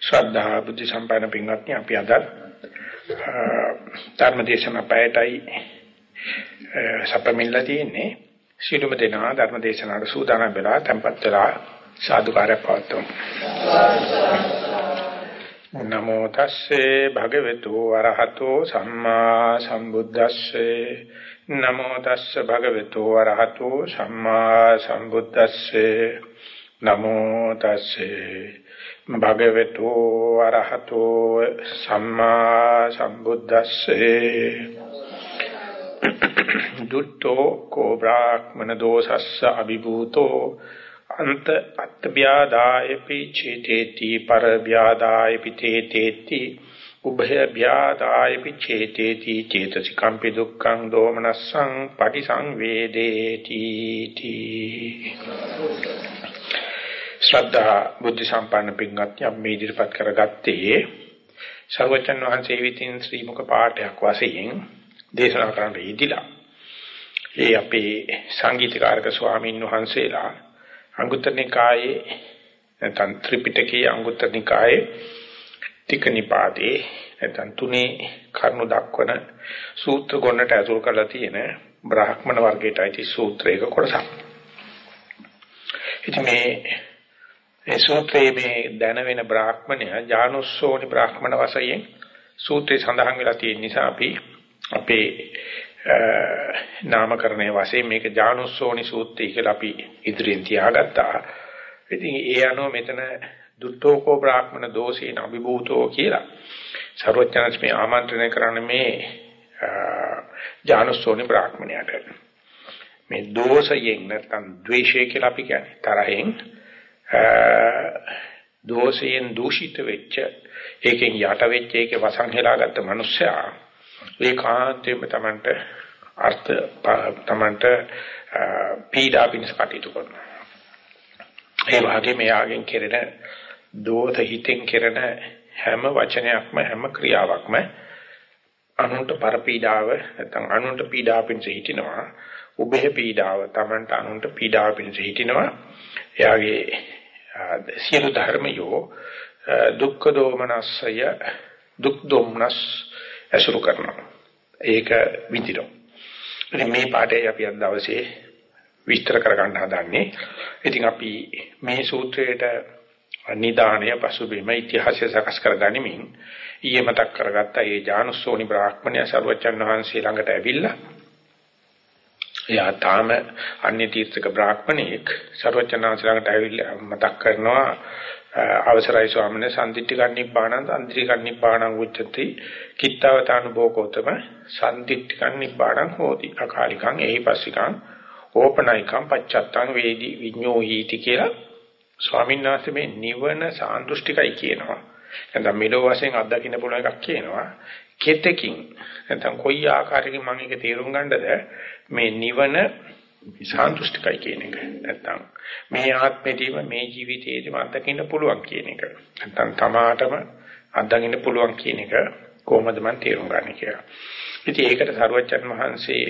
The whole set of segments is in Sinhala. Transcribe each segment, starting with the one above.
ශ්‍රද්ධා බුද්ධ සම්පන්න පින්වත්නි අපි අද ධර්මදේශන පැයටයි සපමිල්ලා තියෙන්නේ. සිළුම දෙනා ධර්මදේශනාට සූදානම් වෙලා tempත් වෙලා සාදුකාරය පවත්වමු. නමෝ තස්සේ භගවතු වරහතෝ සම්මා සම්බුද්දස්සේ. නමෝ තස්ස භගවතු වරහතෝ සම්මා සම්බුද්දස්සේ. නමෝ තස්සේ භගවතු අරහතෝ සම්මා සම්බුද්දස්සේ. දුට්ඨෝ කෝ බ්‍රාහ්මන දෝසස්ස අභිභූතෝ අන්ත අත්ත්‍යාදායපි චේතේති පර ව්‍යාදායපි තේතේති උභය ව්‍යාදායපි චේතේති චේතසිකම්පි දුක්ඛං දෝමනස්සං පටිසංවේදේති. තී ශ්‍රද්ධා බුද්ධ සම්පන්න පින්වත්නි අපි මේ ඉදිරිපත් කරගත්තේ සර්වචන් වහන්සේ විසින් ශ්‍රී මුක පාඨයක් වශයෙන් දේශනා කරන්න ඉදිලා ඒ අපේ සංගීතකාරක ස්වාමීන් වහන්සේලා අංගුත්තර නිකායේ නැත්නම් ත්‍රිපිටකයේ අංගුත්තර නිකායේ ටික නිපාතේ නැත්නම් තුනේ කරුණු දක්වන සූත්‍ර ගොන්නට ඇතුල් කරලා තියෙන බ්‍රාහ්මණ වර්ගයට අයිති සූත්‍රයක කොටසක්. ඉතින් මේ මේ සූත්‍රයේ මේ දැන වෙන බ්‍රාහ්මණය ජානුස්සෝනි බ්‍රාහ්මණ වශයෙන් සූත්‍රයේ සඳහන් වෙලා තියෙන නිසා අපි අපේ නාමකරණයේ වශයෙන් මේක ජානුස්සෝනි සූත්‍රය කියලා අපි ඉදිරියෙන් තියාගත්තා. ඉතින් ඒ අනුව මෙතන දුට්ඨෝකෝ බ්‍රාහ්මණ දෝෂේන අභිභූතෝ කියලා සර්වඥාන්ස් මේ ආමන්ත්‍රණය කරන මේ ජානුස්සෝනි බ්‍රාහ්මණයට මේ දෝෂයෙන් නැත්නම් ද්වේෂය කියලා අපි කියන්නේ තරහෙන් දෝෂයෙන් දූෂිත වෙච්ච ඒකෙන් යට වෙච්ච ඒකේ වසන් හෙලාගත්ත මිනිස්සයා ඒකාන්තයෙන්ම Tamanට අර්ථ Tamanට පීඩා පිණිස කටයුතු කරනවා. ඒ වගේම යාගෙන් කෙරෙන දෝෂ හිතෙන් කෙරෙන හැම වචනයක්ම හැම ක්‍රියාවක්ම අනුන්ට පරපීඩාව නැත්නම් අනුන්ට පීඩා පිණිස හිටිනවා. උභය පීඩාව Tamanට අනුන්ට පීඩාව පිණිස හිටිනවා. එයාගේ සියලු ධර්මයෝ දුක්ඛ දෝමනස්සය දුක් දොම්නස් ඇසුරු කරනවා. ඒක විඳිනවා. ඉතින් මේ පාඩේ අපි අද දවසේ විස්තර කරගන්න හදන්නේ. ඉතින් අපි මේ සූත්‍රයේට නිදාණය පසුබිම ඉතිහාසය සකස් කරගනිමින් ඊයේ මතක් කරගත්ත ඒ ජානුස්සෝනි බ්‍රාහ්මණය සර්වචන් වහන්සේ ළඟට ඇවිල්ලා එයා තාම අන්‍ය තීර්ථක බ්‍රාහ්මණෙක් සර්වචනාංශ ළඟට ඇවිල්ලා මතක් කරනවා අවසරයි ස්වාමීන් වහන්සේ සම්දිට්ඨිකන්නිබ්බාණං අන්ද්‍රිකන්නිබ්බාණං උච්චති කිත්තවතානුභෝගෝතම සම්දිට්ඨිකන්නිබ්බාණං හෝති අකාලිකං එහිපස්සිකං ඕපනයිකං පච්චත්තං වේදි විඤ්ඤෝහීති කියලා ස්වාමීන් වහන්සේ මේ නිවන සාන්දෘෂ්ටිකයි කියනවා. නැත්නම් මෙලෝ වශයෙන් අත්දකින්න පුළුවන් එකක් කියනවා. කෙතකින් නැත්නම් කොයි ආකාරයකින් මම ඒක තේරුම් ගන්නද මේ නිවන සාන්තුෂ්ටිකයි කියන එක. නැත්තම් මේ ආත්මෙදීම මේ ජීවිතයේදීම අත්දකින්න පුළුවන් කියන එක. නැත්තම් තමාටම අත්දකින්න පුළුවන් කියන එක කොහොමද මම තේරුම් ගන්නේ කියලා. ඉතින් ඒකට සරුවච්චන් වහන්සේ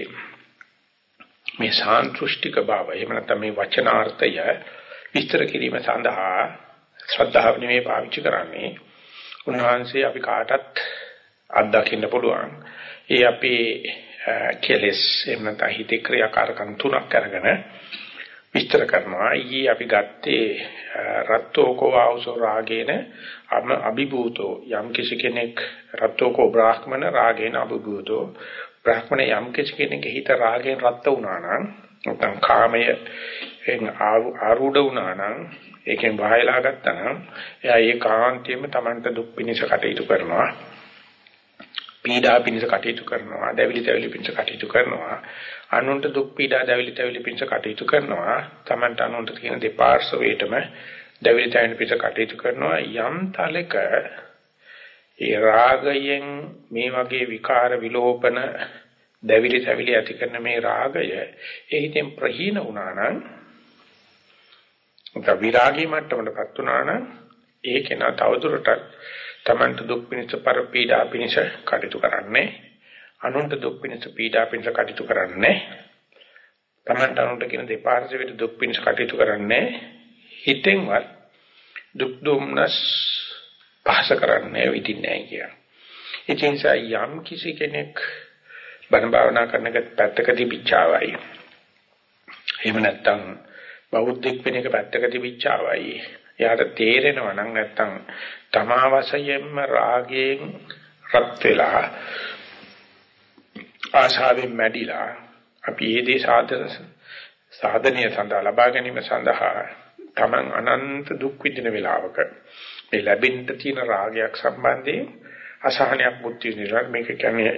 මේ සාන්තුෂ්ටික බව එහෙම නැත්නම් මේ වචනාර්ථය විස්තර කිරීම සඳහා ශ්‍රද්ධාව නෙමෙයි පාවිච්චි කරන්නේ. උන්වහන්සේ අපි කාටත් අත්දකින්න පුළුවන්. ඒ අපේ කෙලස් එහෙම නැත්නම් හිතේ ක්‍රියාකාරකම් තුනක් අරගෙන විස්තර කරනවා. ඊයේ අපි ගත්තේ රත්තෝකෝ ආවසෝ රාගේන අභිභූතෝ යම් කිසි කෙනෙක් රත්තෝකෝ බ්‍රාහ්මණ රාගේන අභිභූතෝ බ්‍රාහ්මණ යම් කිසි කෙනෙක් හිත රාගයෙන් රත් වුණා නම් නැත්නම් කාමය ආරූඪ වුණා නම් ඒකෙන් වහයලා ගත්තා නම් එයා ඒකාන්තයෙන්ම Tamanට දුක් පිනිස කටයුතු කරනවා පීඩා පිණිස කටයුතු කරනවා, දැවිලි තැවිලි පිණිස කටයුතු කරනවා. අනුන්ට දුක් පීඩා දැවිලි තැවිලි පිණිස කටයුතු කරනවා. Tamanට අනුන්ට තියෙන දෙපාර්ශ්වයටම දැවිලි තැවිලි පිණිස කටයුතු කරනවා. යම් තලක ඒ රාගයෙන් මේ වගේ විකාර විලෝපන දැවිලි තැවිලි ඇති කරන මේ රාගය ඒ හිතෙන් ප්‍රහීන වුණා නම් උත විරාගී මට්ටමටපත් වුණා නම් ඒක නා තවදුරටත් තමන්ට දුක් පිණිස පර පීඩා පිණිස කටයුතු කරන්නේ අනුන්ට දුක් පිණිස පීඩා පිණිස කටයුතු කරන්නේ තමන්ට අනුන්ට කියන දෙපාර්ශ්වයට දුක් පිණිස කටයුතු කරන්නේ හිතෙන්වත් දුක් දුම්නස් පහස කරන්නේ විදින්නේ නැහැ කියන. ඒ නිසා යම් කිසි කෙනෙක් බණ භාවනා කරන එක පැත්තක තිබිච්චාවයි. එහෙම නැත්නම් බෞද්ධෙක් වෙන එක පැත්තක තිබිච්චාවයි. එයාට තේරෙනවා නම් නැත්නම් තමා වශයෙන්ම රාගයෙන් රත් වෙලා ආශාවෙන් මැඩිලා අපි මේ දේ සාධන සාධනීය සඳහා ලබා ගැනීම සඳහා Taman අනන්ත දුක් විඳින වෙලාවක මේ ලැබෙන්න තියෙන රාගයක් සම්බන්ධයෙන් අසහනයක් බුද්ධි විඳිනවා මේක කියන්නේ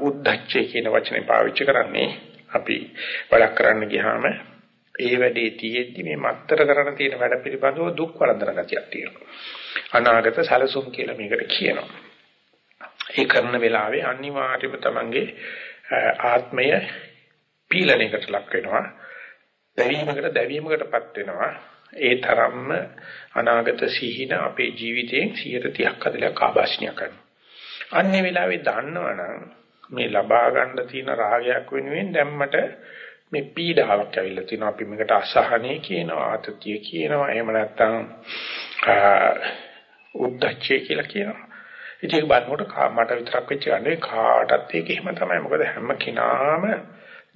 උද්දච්චය කියන වචනේ පාවිච්චි කරන්නේ අපි වැඩක් කරන්න ගියාම ඒ වැඩේ තියෙද්දි මේ මත්තර කරන තියෙන වැඩ පිළිබඳව දුක් වරඳන ගතියක් තියෙනවා. අනාගත සැලසුම් කියලා මේකට කියනවා. ඒ කරන වෙලාවේ අනිවාර්යයෙන්ම තමන්ගේ ආත්මය පීලණයකට ලක් වෙනවා. දැවීමකට දැවීමකටපත් වෙනවා. ඒ තරම්ම අනාගත සිහින අපේ ජීවිතයෙන් 130ක් අදලක් ආభాෂණය කරනවා. අන්නේ වෙලාවේ දන්නවනම් මේ ලබා ගන්න තියෙන රාගයක් වෙනුවෙන් දැම්මට මේ පීඩාවක් ඇවිල්ලා තිනවා අපි මේකට අසහනය කියනවා ආතතිය කියනවා එහෙම නැත්නම් උද්දච්චය කියලා කියනවා. ඉතින් ඒක බලනකොට මට විතරක් වෙච්ච ගන්නේ කාටත් ඒක එහෙම තමයි. මොකද හැම කෙනාම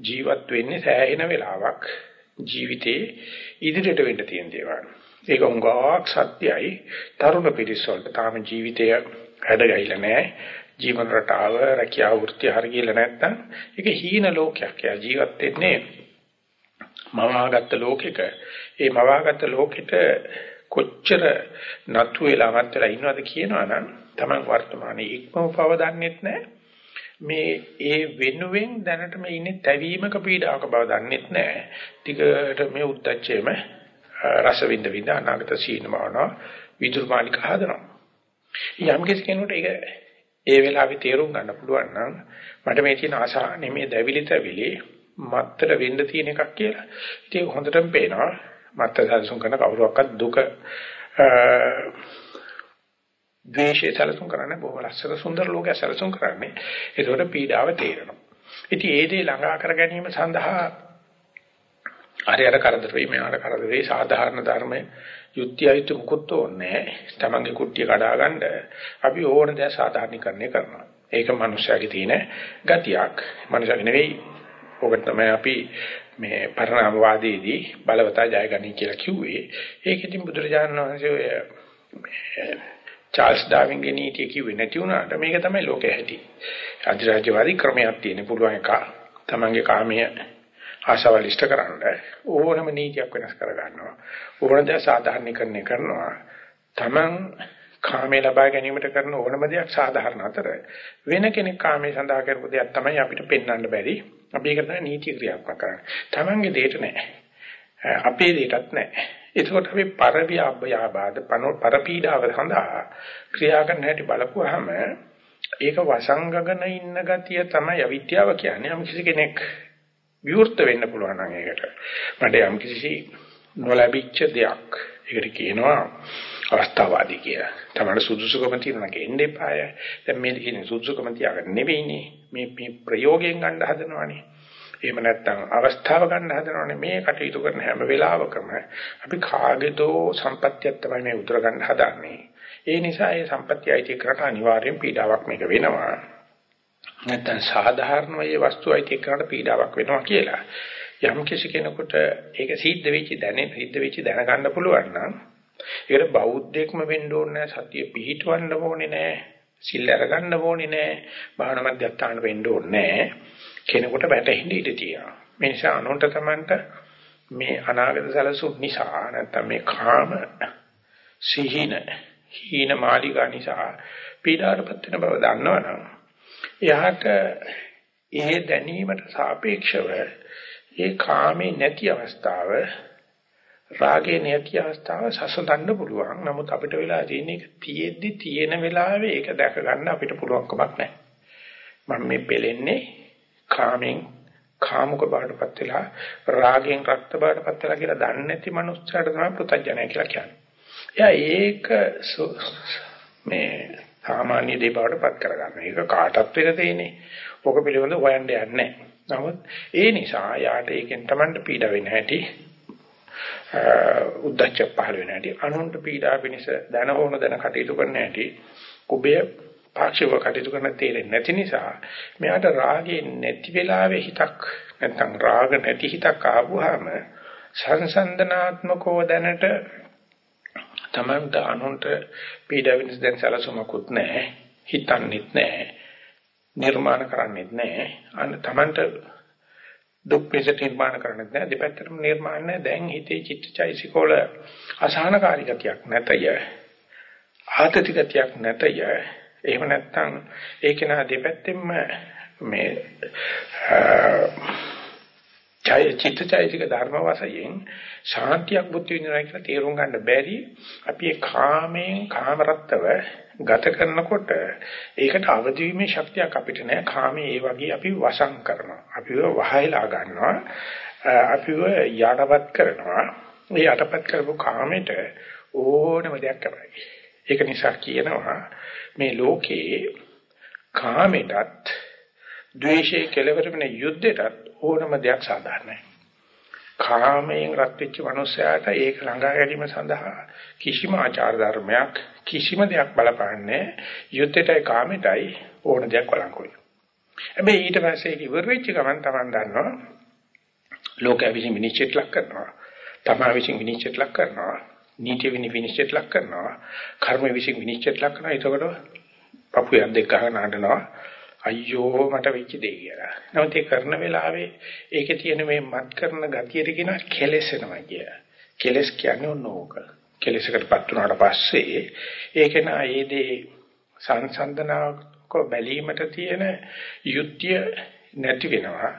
ජීවත් වෙන්නේ සෑහෙන වෙලාවක් ජීවිතේ ඉදිරියට වෙන්න තියෙන දේවල්. ඒක උංගාවක් සත්‍යයි. තරුණ පිරිස වලට තාම ජීවිතය හැඩගැහිලා නැහැ. ජීවන රටාව රැකියාව වෘත්ති හරියලා නැත්නම් ඒක හීන ලෝකයක්. යා ජීවත් වෙන්නේ මවාගත්ත ලෝකෙක. ඒ මවාගත්ත ලෝකෙට කොච්චර නතු වෙලාවත් වෙලා ඉන්නවද කියනවනම් Taman වර්තමානයේ ඉක්මව පව දන්නෙත් නැහැ. මේ ඒ වෙනුවෙන් දැනට මේ ඉන්නේ තැවීමක පීඩාවක බව දන්නෙත් නැහැ. ටිකට මේ උද්දච්චයේම රස විඳ විඳ අනාගත සීනමවනවා විදුරු මාලික හදනවා. යම් කෙනෙකුට ඒක ඒ වෙලාවේ තේරුම් ගන්න පුළුවන් නම් මට මේ තියෙන ආශා නෙමෙයි දැවිලි තැවිලි මත්තර වෙන්න තියෙන එකක් කියලා. ඉතින් හොඳටම පේනවා මත්තර සැලසුම් කරන කවුරුවක්වත් දුක ද්වේෂය සැලසුම් කරන්නේ බොහොම ලස්සන සුන්දර ලෝකයක් සැලසුම් කරන්නේ. ඒකට පීඩාව තේරෙනවා. ඉතින් ඒ දේ ළඟා කර ගැනීම සඳහා අර අර කරදර වෙයි මෙයාට කරදර වෙයි. සාධාරණ ධර්මයේ යුක්තියයිතු මුකුත් ඕනේ තමන්ගේ කුට්ටිය කඩා ගන්න අපි ඕන දේ සාධාරණීකරණය කරනවා. ඒක මනුස්සයාගේ තියෙන ගතියක්. මනුස්සයාගේ නෙවෙයි. ඔබ තමයි අපි මේ පරණාමවාදයේදී බලවතා ජයගනි කියලා කිව්වේ ඒක ඉතින් බුදුරජාණන් වහන්සේ ඔය චාල්ස් ඩාවින්ගේ නීතිය කිව්වේ නැති වුණාට මේක තමයි ලෝකයේ හැටි අධිරාජ්‍යවාදී ක්‍රමයක් තියෙන පුළුවන් එක තමන්ගේ කාමයේ ආශාවල් ඉෂ්ට කරන්න ඕනම නීතියක් වෙනස් කර ගන්නවා. ඕන දේ සාධාරණීකරණය කරනවා. Taman කාමයේ ලබා ගැනීමට කරන ඕනම දෙයක් සාධාරණ අතර වෙන කෙනෙක් කාමයේ සඳහා කරපු දෙයක් තමයි අපිට පෙන්වන්න බැරි. අපි ඒක තමයි නීති ක්‍රියාත්මක කරන්නේ. Tamanගේ දෙයට නෑ. අපේ දෙයටත් නෑ. ඒකෝට අපි පරවියාබයාබාද පනෝ පරපීඩාව සඳහා ක්‍රියා කරන්න හැටි බලපුවාම ඒක වසංගගන ඉන්න ගතිය තමයි අවිද්‍යාව කියන්නේ. යම් කිසි කෙනෙක් විවෘත වෙන්න පුළුවන් නම් ඒකට. මට යම් කිසි නොලැබිච්ච දෙයක්. ඒකට කියනවා අවස්ථාවාදී කියලා. තමයි සුදුසුකම තියෙනවා කියන්නේ එපාය. දැන් මේ කියන්නේ සුදුසුකම තියාගන්න නෙවෙයිනේ. මේ මේ ප්‍රයෝගයෙන් ගන්න හදනවානේ. එහෙම නැත්නම් අවස්ථාව ගන්න හදනවානේ මේ කටයුතු කරන හැම වෙලාවකම අපි කාගේදෝ සම්පත්තියක් තමයි මේ උතර ගන්න හදන්නේ. ඒ නිසා ඒ සම්පත්තිය අයිති කරට අනිවාර්යෙන් පීඩාවක් මේක වෙනවා. නැත්නම් සාධාරණ වේ වස්තුවයි එක්කනට පීඩාවක් වෙනවා කියලා. යම් කිසි කෙනෙකුට ඒක සිද්ධ වෙච්ච දැනෙ සිද්ධ වෙච්ච දැනගන්න පුළුවන් නම් ඒකට බෞද්ධයෙක්ම වෙන්න ඕනේ නැහැ සතිය පිහිටවන්න ඕනේ නැහැ සිල් අරගන්න ඕනේ නැහැ භාවනා මධ්‍යස්ථාන වෙන්න ඕනේ නැහැ. කෙනෙකුට වැටෙන්න ඉඩ තියෙනවා. මේ නිසා අනුන්ට තමන්ට මේ අනාගත සැලසුම් නිසා නැත්නම් මේ කාම සිහින හීන මාලිකා නිසා පීඩාවටපත් වෙන බව දන්නවනම් එයාට ඒ දැනීමට සාපේක්ෂව ඒ කාමේ නැති අවස්ථාව රාගේ නැති අවස්ථාව සසඳන්න පුළුවන්. නමුත් අපිට වෙලා තියෙන එක තියෙද්දි තියෙන වෙලාවේ ඒක දැක ගන්න අපිට පුළුවන්කමක් නැහැ. මම මේ පෙලෙන්නේ කාමෙන් කාමුක බාටපත් වෙලා රාගෙන් රක්ත බාටපත් වෙලා කියලා දන්නේ නැති මනුස්සයාට තමයි පුතඥය කියලා කියන්නේ. එයා ඒක මේ සාමාන්‍ය දේ බවට පත් කරගන්න. ඒක කාටත් වෙන දෙන්නේ. ඔක පිළිබඳව හොයන්න යන්නේ නමුත් ඒ නිසා යාට ඒකෙන් Tamanට පීඩ වෙන්න ඇති උද්දච්ච පහළ වෙන හැටි අනුන්ට පීඩා පිනිස දැන ඕන දැන කටයුතු කරන හැටි කුබය පාක්ෂිකව කටයුතු කරන තේරෙන්නේ නැති නිසා මෙයාට රාගේ නැති වෙලාවේ හිතක් නැත්නම් රාග නැති හිතක් ආවොහම සංසන්දනාත්මකව දැනට තමන්ට අනුන්ට පීඩා විඳින දැන් සැලසුමකුත් නැහැ හිතන්නෙත් නැහැ නිර්මාණ කරන්නෙත් නැහැ. අන්න තමන්ට දුක් පිසට නිර්මාණ කරන්නෙත් නැහැ දෙපැත්තටම නිර්මාණ නැහැ. දැන් හිතේ චිත්තචෛසිකෝල අසහනකාරී ගතියක් නැතය. ආතති ගතියක් නැතය. එහෙම නැත්නම් ඒක නා දෙපැත්තෙම මේ ඡය චිත්තචෛතසික ධර්ම වශයෙන් ශාන්තියක් බුද්ධ විඳිනවා කියලා තේරුම් ගන්න බැරි අපි ඒ කාමයෙන් කාමරත්තව ගත කරනකොට ඒකට අවදි වීමේ ශක්තියක් අපිට නැහැ. කාමයේ ඒ වගේ අපි වසං කරනවා. අපිව වහයලා ගන්නවා. අපිව යටපත් කරනවා. මේ යටපත් කරපු කාමයට ඕනම දෙයක් කරයි ඒක නිසා කියනවා මේ ලෝකේ කාමයටත් ද්වේෂයේ කෙලවර වෙන යුද්ධයටත් ඕනම දෙයක් සාධාරණයි. කාමයෙන් රත් වෙච්ච මනුස්සයාට ඒක ළඟා ගැනීම සඳහා කිසිම ආචාර ධර්මයක් කිසිම දෙයක් බලපාන්නේ යුද්ධයටයි කාමයටයි ඕන දෙයක් වළංගුයි. හැබැයි ඊට පස්සේ ඒක ඉවර වෙච්ච ගමන් Taman දන්නවා ලෝකයේ විසින් විනිශ්චයට ලක් කරනවා. තමා විසින් විනිශ්චයට ලක් කරනවා. නීති විනිශ්චයට ලක් කරනවා. කර්ම විසින් විනිශ්චයට ලක් කරනවා. එතකොට පපුවෙන් දෙක ගහන අඬනවා. අයියෝ මට වෙච්ච දෙය කියලා. නමුත් ඒ කරන වෙලාවේ ඒකේ තියෙන මේ මත් කරන ගතියට කියන කෙලෙසනවා කිය. කෙලස් කියන්නේ ඕනෝක. කෙලසකටපත් වුණාට පස්සේ ඒක නා ඒ දේ සංසන්දනාක බැලීමට තියෙන යුක්තිය නැති වෙනවා.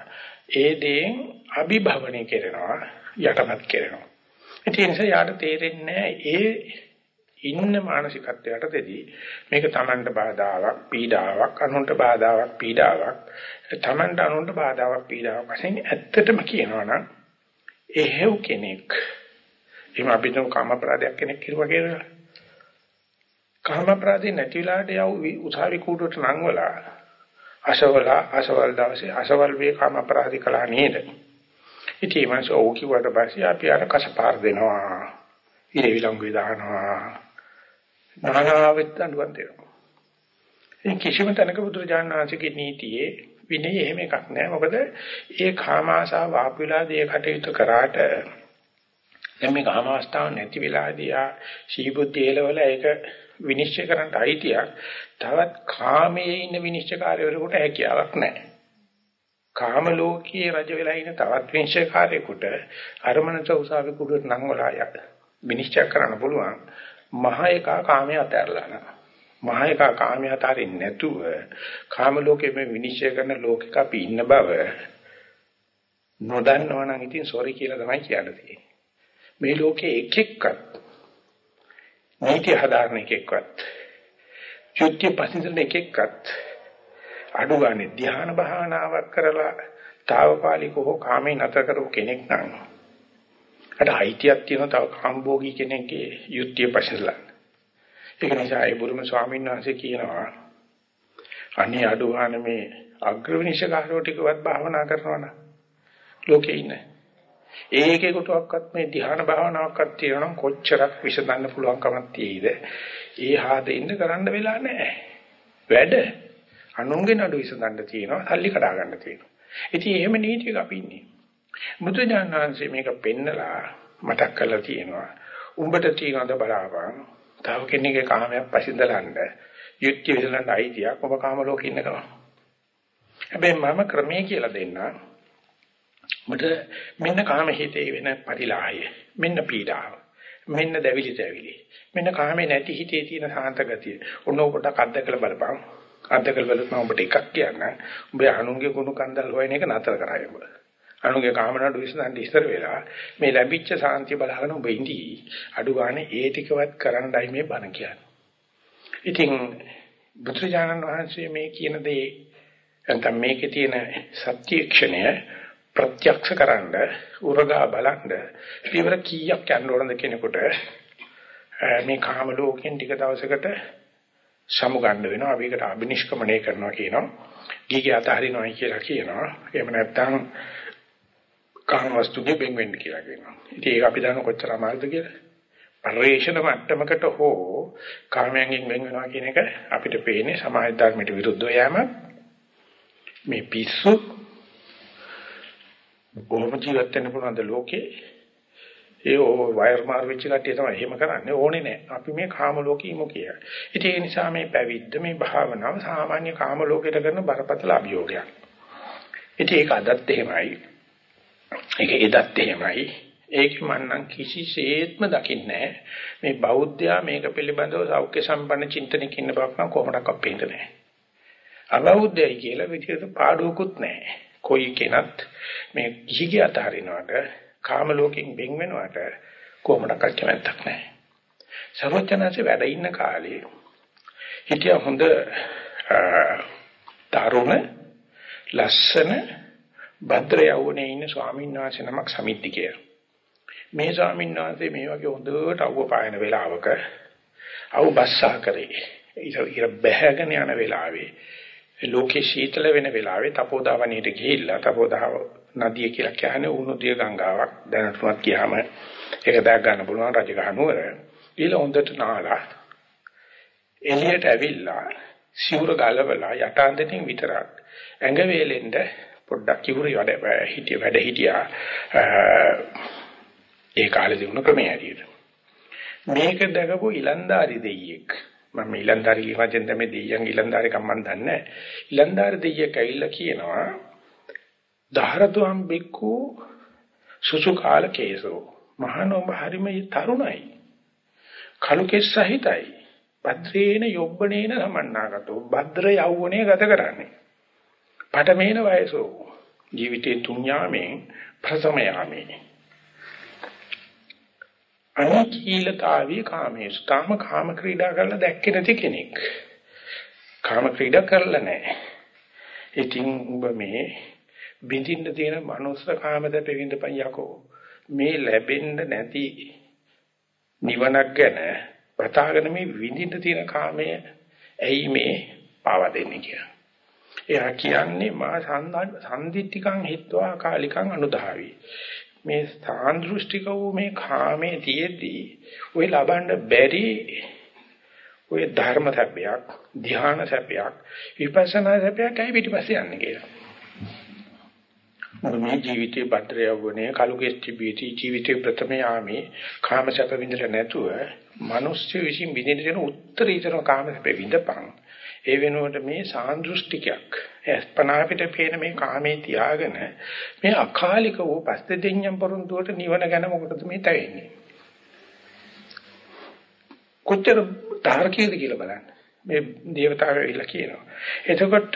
ඒ දේෙන් අභිභවණය කරනවා යටපත් කරනවා. ඒ නිසා යාට තේරෙන්නේ ඒ ඉන්න මානසිකත්වයට දෙදී මේක Tamanට බාධාවක් පීඩාවක් අනුන්ට බාධාවක් පීඩාවක්. Tamanට අනුන්ට බාධාවක් පීඩාවක් වශයෙන් ඇත්තටම කියනවනම් එහෙව් කෙනෙක්. එහෙම අපිට කාම අපරාධයක් කෙනෙක් කිරුවා කියලා. කාම අපරාධේ නැති වෙලාවට යව් උසාවි කූඩුවට නංවලා අසවල අසවල් දවසේ අසවල් වේ කාම අපරාධි කළා නේද? ඉතින් මං සෝ කිව්වට පස්සේ අපි අර කසපාර දෙනවා. ඉරේ විලංගු දානවා. නානාවෙත් අඬුවන් දෙනවා. ඉතින් කිසිම තැනක බුදුරජාණන් වහන්සේගේ නීතියේ විනය එහෙම එකක් නෑ. මොකද ඒ කාම ආසාව ආපු වෙලාවදී ඒ කටයුතු කරාට දැන් මේ කාම අවස්ථාව නැති වෙලාදී ආ සීබුද්ධි එලවල ඒක විනිශ්චය කරන්න අයිතියක් තවත් කාමයේ ඉන්න විනිශ්චයකාරයෙකුට හැකියාවක් නැහැ. කාම ලෝකයේ රජ වෙලා ඉන්න තවත් විනිශ්චයකාරයෙකුට අරමනස උසාවි කුඩුවට නම් වලා යද විනිශ්චය කරන්න පුළුවන්. මහ එකා කාමයේ අතහැරලා යනවා. මහ එකා කාමයේ අතරින් නැතුව කාම ලෝකෙම විනිශ්චය කරන ලෝකෙක අපි ඉන්න බව නොදන්නවා නම් ඉතින් සෝරි කියලා තමයි කියන්නේ. මේ ලෝකේ එක එක්කත් නීති හදාරන එක එක්කත් චුත්‍ය පසින්දන එක එක්කත් අඩු ගන්න ධ්‍යාන භාවනාවක් කරලා తాවකාලිකව කාමේ නතර කරපු කෙනෙක් නම් අර අයිතියක් තියෙන තව කාම්භෝගී කෙනෙක්ගේ යුක්තිය පසලන්න. ඒක නිසා ඒ බුදුම ස්වාමීන් වහන්සේ කියනවා අනේ අඩුවාන මේ අග්‍රවිනිශකාරෝ ටිකවත් භාවනා කරනවා ලෝකේ ඉන්න. ඒකේ කොටුවක්වත් මේ ධ්‍යාන භාවනාවක්වත් තියෙනවා කොච්චරක් විසඳන්න පුළුවන්කමක් තියෙයිද? ඒ හාදේ ඉන්න කරන්න වෙලා නැහැ. වැඩ අනුන්ගේ නඩු විසඳන්න තියෙනවා, සල්ලි කඩා ගන්න තියෙනවා. ඉතින් එහෙම නීතියක අපි ඉන්නේ. බුදුජානනාංශය මේක පෙන්නලා මතක් කරලා තියෙනවා. උඹට තියනද බලාපන්. තව කෙනෙක්ගේ කාමයක් පසින්දලන්න යුක්ති විසලන්න අයිතියක් ඔබ කාම ලෝකෙ ඉන්න ගමන්. හැබැයි මම ක්‍රමයේ කියලා දෙන්න. මට මෙන්න කාම හිතේ වෙන පරිලාහය. මෙන්න පීඩාව. මෙන්න දැවිලි දැවිලි. මෙන්න කාමේ නැති හිතේ තියෙන සාන්ත ගතිය. ඔන්න ඔබට අත්දකලා බලපන්. අත්දකලා බලද්දී මම ඔබට එකක් කියන්න. ඔබ අනුන්ගේ කුණු කන්දල් හොයන එක නතර කරායි ඔබ. අනුගේ කාමනඩු විසඳන්න ඉස්සර වෙලා මේ ලැබිච්ච සාන්තිය බලාගෙන ඔබ ඉඳී. අඩු ගානේ ඒ ටිකවත් කරන්නයි මේ බණ කියන්නේ. ඉතින් බුදුරජාණන් වහන්සේ මේ කියන දේ නැත්නම් මේකේ තියෙන සත්‍ය ක්ෂණය ප්‍රත්‍යක්ෂ කරන්න උරගා බලන්න පියවර කීයක් යන්න ඕනද කෙනෙකුට මේ කාම ලෝකෙන් ටික දවසකට සමුගන්න වෙනවා. අපි ඒකට අබිනිෂ්ක්‍මණය කරනවා කියනවා. ගීගේ අතහරිනවා කියලා කියනවා. එහෙම නැත්නම් කාම වස්තුකේ බෙන් වෙන්න කියලා කියනවා. ඉතින් ඒක අපි දන්න කොච්චර අමාරුද කියලා. පරිේශන මට්ටමකට හෝ කාමයෙන් වෙන් වෙනවා කියන එක අපිට පේන්නේ සමාජ ධර්මයට විරුද්ධව යෑම මේ පිස්සු බොහොම ජීවත් වෙන්න පුළුවන් ද ලෝකේ ඒ වයර් මාර් වෙච්ච කට්ටිය තමයි එහෙම කරන්නේ ඕනේ නැහැ. අපි මේ කාම ලෝකෙ ඉමු කියලා. ඉතින් ඒ නිසා මේ පැවිද්ද මේ භාවනාව සාමාන්‍ය කාම ලෝකයට කරන බරපතල අභියෝගයක්. ඉතින් ඒක අදත් එහෙමයි. ඒක එදත් එහෙමයි. ඒක මන්නම් කිසිසේත්ම දකින්නේ මේ බෞද්ධයා මේක පිළිබඳව සෞඛ්‍ය සම්පන්න චින්තනයක ඉන්න බවක් නම් කොහොමඩක් අපේන්නේ නැහැ. අබෞද්ධයයි කියලා විදිහට පාඩුවකුත් නැහැ. කොයි කෙනත් මේ කිහිගේ අතහරිනවට කාම ලෝකෙන් බෙන් වෙනවට කොහොමඩක් කැමැත්තක් නැහැ. සර්වඥාන්සේ වැඩ ඉන්න කාලේ හිටිය හොඳ තරුණ ලස්සන භද්‍ර යවුනේ ඉන්න ස්වාමීන් වහන්සේ නමක් සමිද්දි කියලා. මේ ස්වාමීන් වහන්සේ මේ වගේ හොඳට අවුව පායන වෙලාවක අවු බස්සා කරේ. ඉර බැහැගෙන යන වෙලාවේ ලෝකේ සීතල වෙන වෙලාවේ තපෝදාවණියට ගිහිල්ලා තපෝදාව නදිය කියලා කියන්නේ උණුදිය ගංගාවක් දැනටමත් ගියාම ඒක දැක් ගන්න පුළුවන් රජගහ නුවර. ඊළ හොඳට නාලා එළියට ඇවිල්ලා සිවුර ගලවලා යටාන්තයෙන් විතරක් ඇඟ වේලෙන්ද පොඩ්ඩක් කිවුරි වැඩ හිටිය වැඩ හිටියා ඒ කාලේ තිබුණ ක්‍රමය හැටියට. මේක දැකපු ඉලන්දාරි දෙයියෙක් මම ඉලන්දාරි වචෙන් තමයි දෙයියන් ඉලන්දාරි කම්මන් දන්නේ ඉලන්දාරි දෙයියෙක් ඇවිල්ලා කියනවා දහරතුම් බික්කු සුසු කාල කේසෝ මහනෝම හරිම තරුණයි. කලු කෙස් සහිතයි. භද්‍රේන යොබ්බනේන සමන්නාගතෝ. භද්‍ර යෞවනේ ගත කරන්නේ. පඨමේන වයසෝ ජීවිතේ තුන් යාමෙන් ප්‍රථම යාමේ. අනිකීලතාවී කාමේසු තාම කාම ක්‍රීඩා කරලා දැක්කේ නැති කෙනෙක්. කාම ක්‍රීඩා කරලා නැහැ. ඉතින් ඔබ මේ බින්දින්න තියෙන මනුස්ස කාමද පෙවිඳපන් යකෝ. මේ ලැබෙන්න නැති නිවනක් ගැන පතාගෙන මේ විඳින්න තියෙන කාමය ඇයි මේ පාවා දෙන්නේ කියලා. එයා කියන්නේ මා සම්දිත්තිකං හිත්වා කාලිකං අනුදාවි. මේ සාන්දෘෂ්ටික වූ මේ කාමයේ තියේදී ඔය ලබන්න බැරි ඔය ධර්ම සැපයක්, ධ්‍යාන සැපයක්, විපස්සනා සැපයක් ඇයි පිටිපස්සේ යන්නේ කියලා. මේ ජීවිතේ භද්‍ර යවුනේ කලුකෙස්ටි බීටි ජීවිතේ ප්‍රථම යාමේ කාම සැප විඳලා නැතුව මිනිස්සු විසින් විඳින දෙන උත්තරීතර කාම සැප විඳපන්. ඒ වෙනුවට මේ සාන්දෘෂ්ටිකයක්. අස්පනා පිට පේන මේ කාමේ තියාගෙන මේ අකාලික වූ පස්තෙඤ්ඤම් පරුන්දුවට නිවන ගැන මොකටද මේ තවෙන්නේ? කොච්චර තාර්කිකද කියලා බලන්න. මේ දේවතාවෝ ඉල්ල කියනවා. එතකොට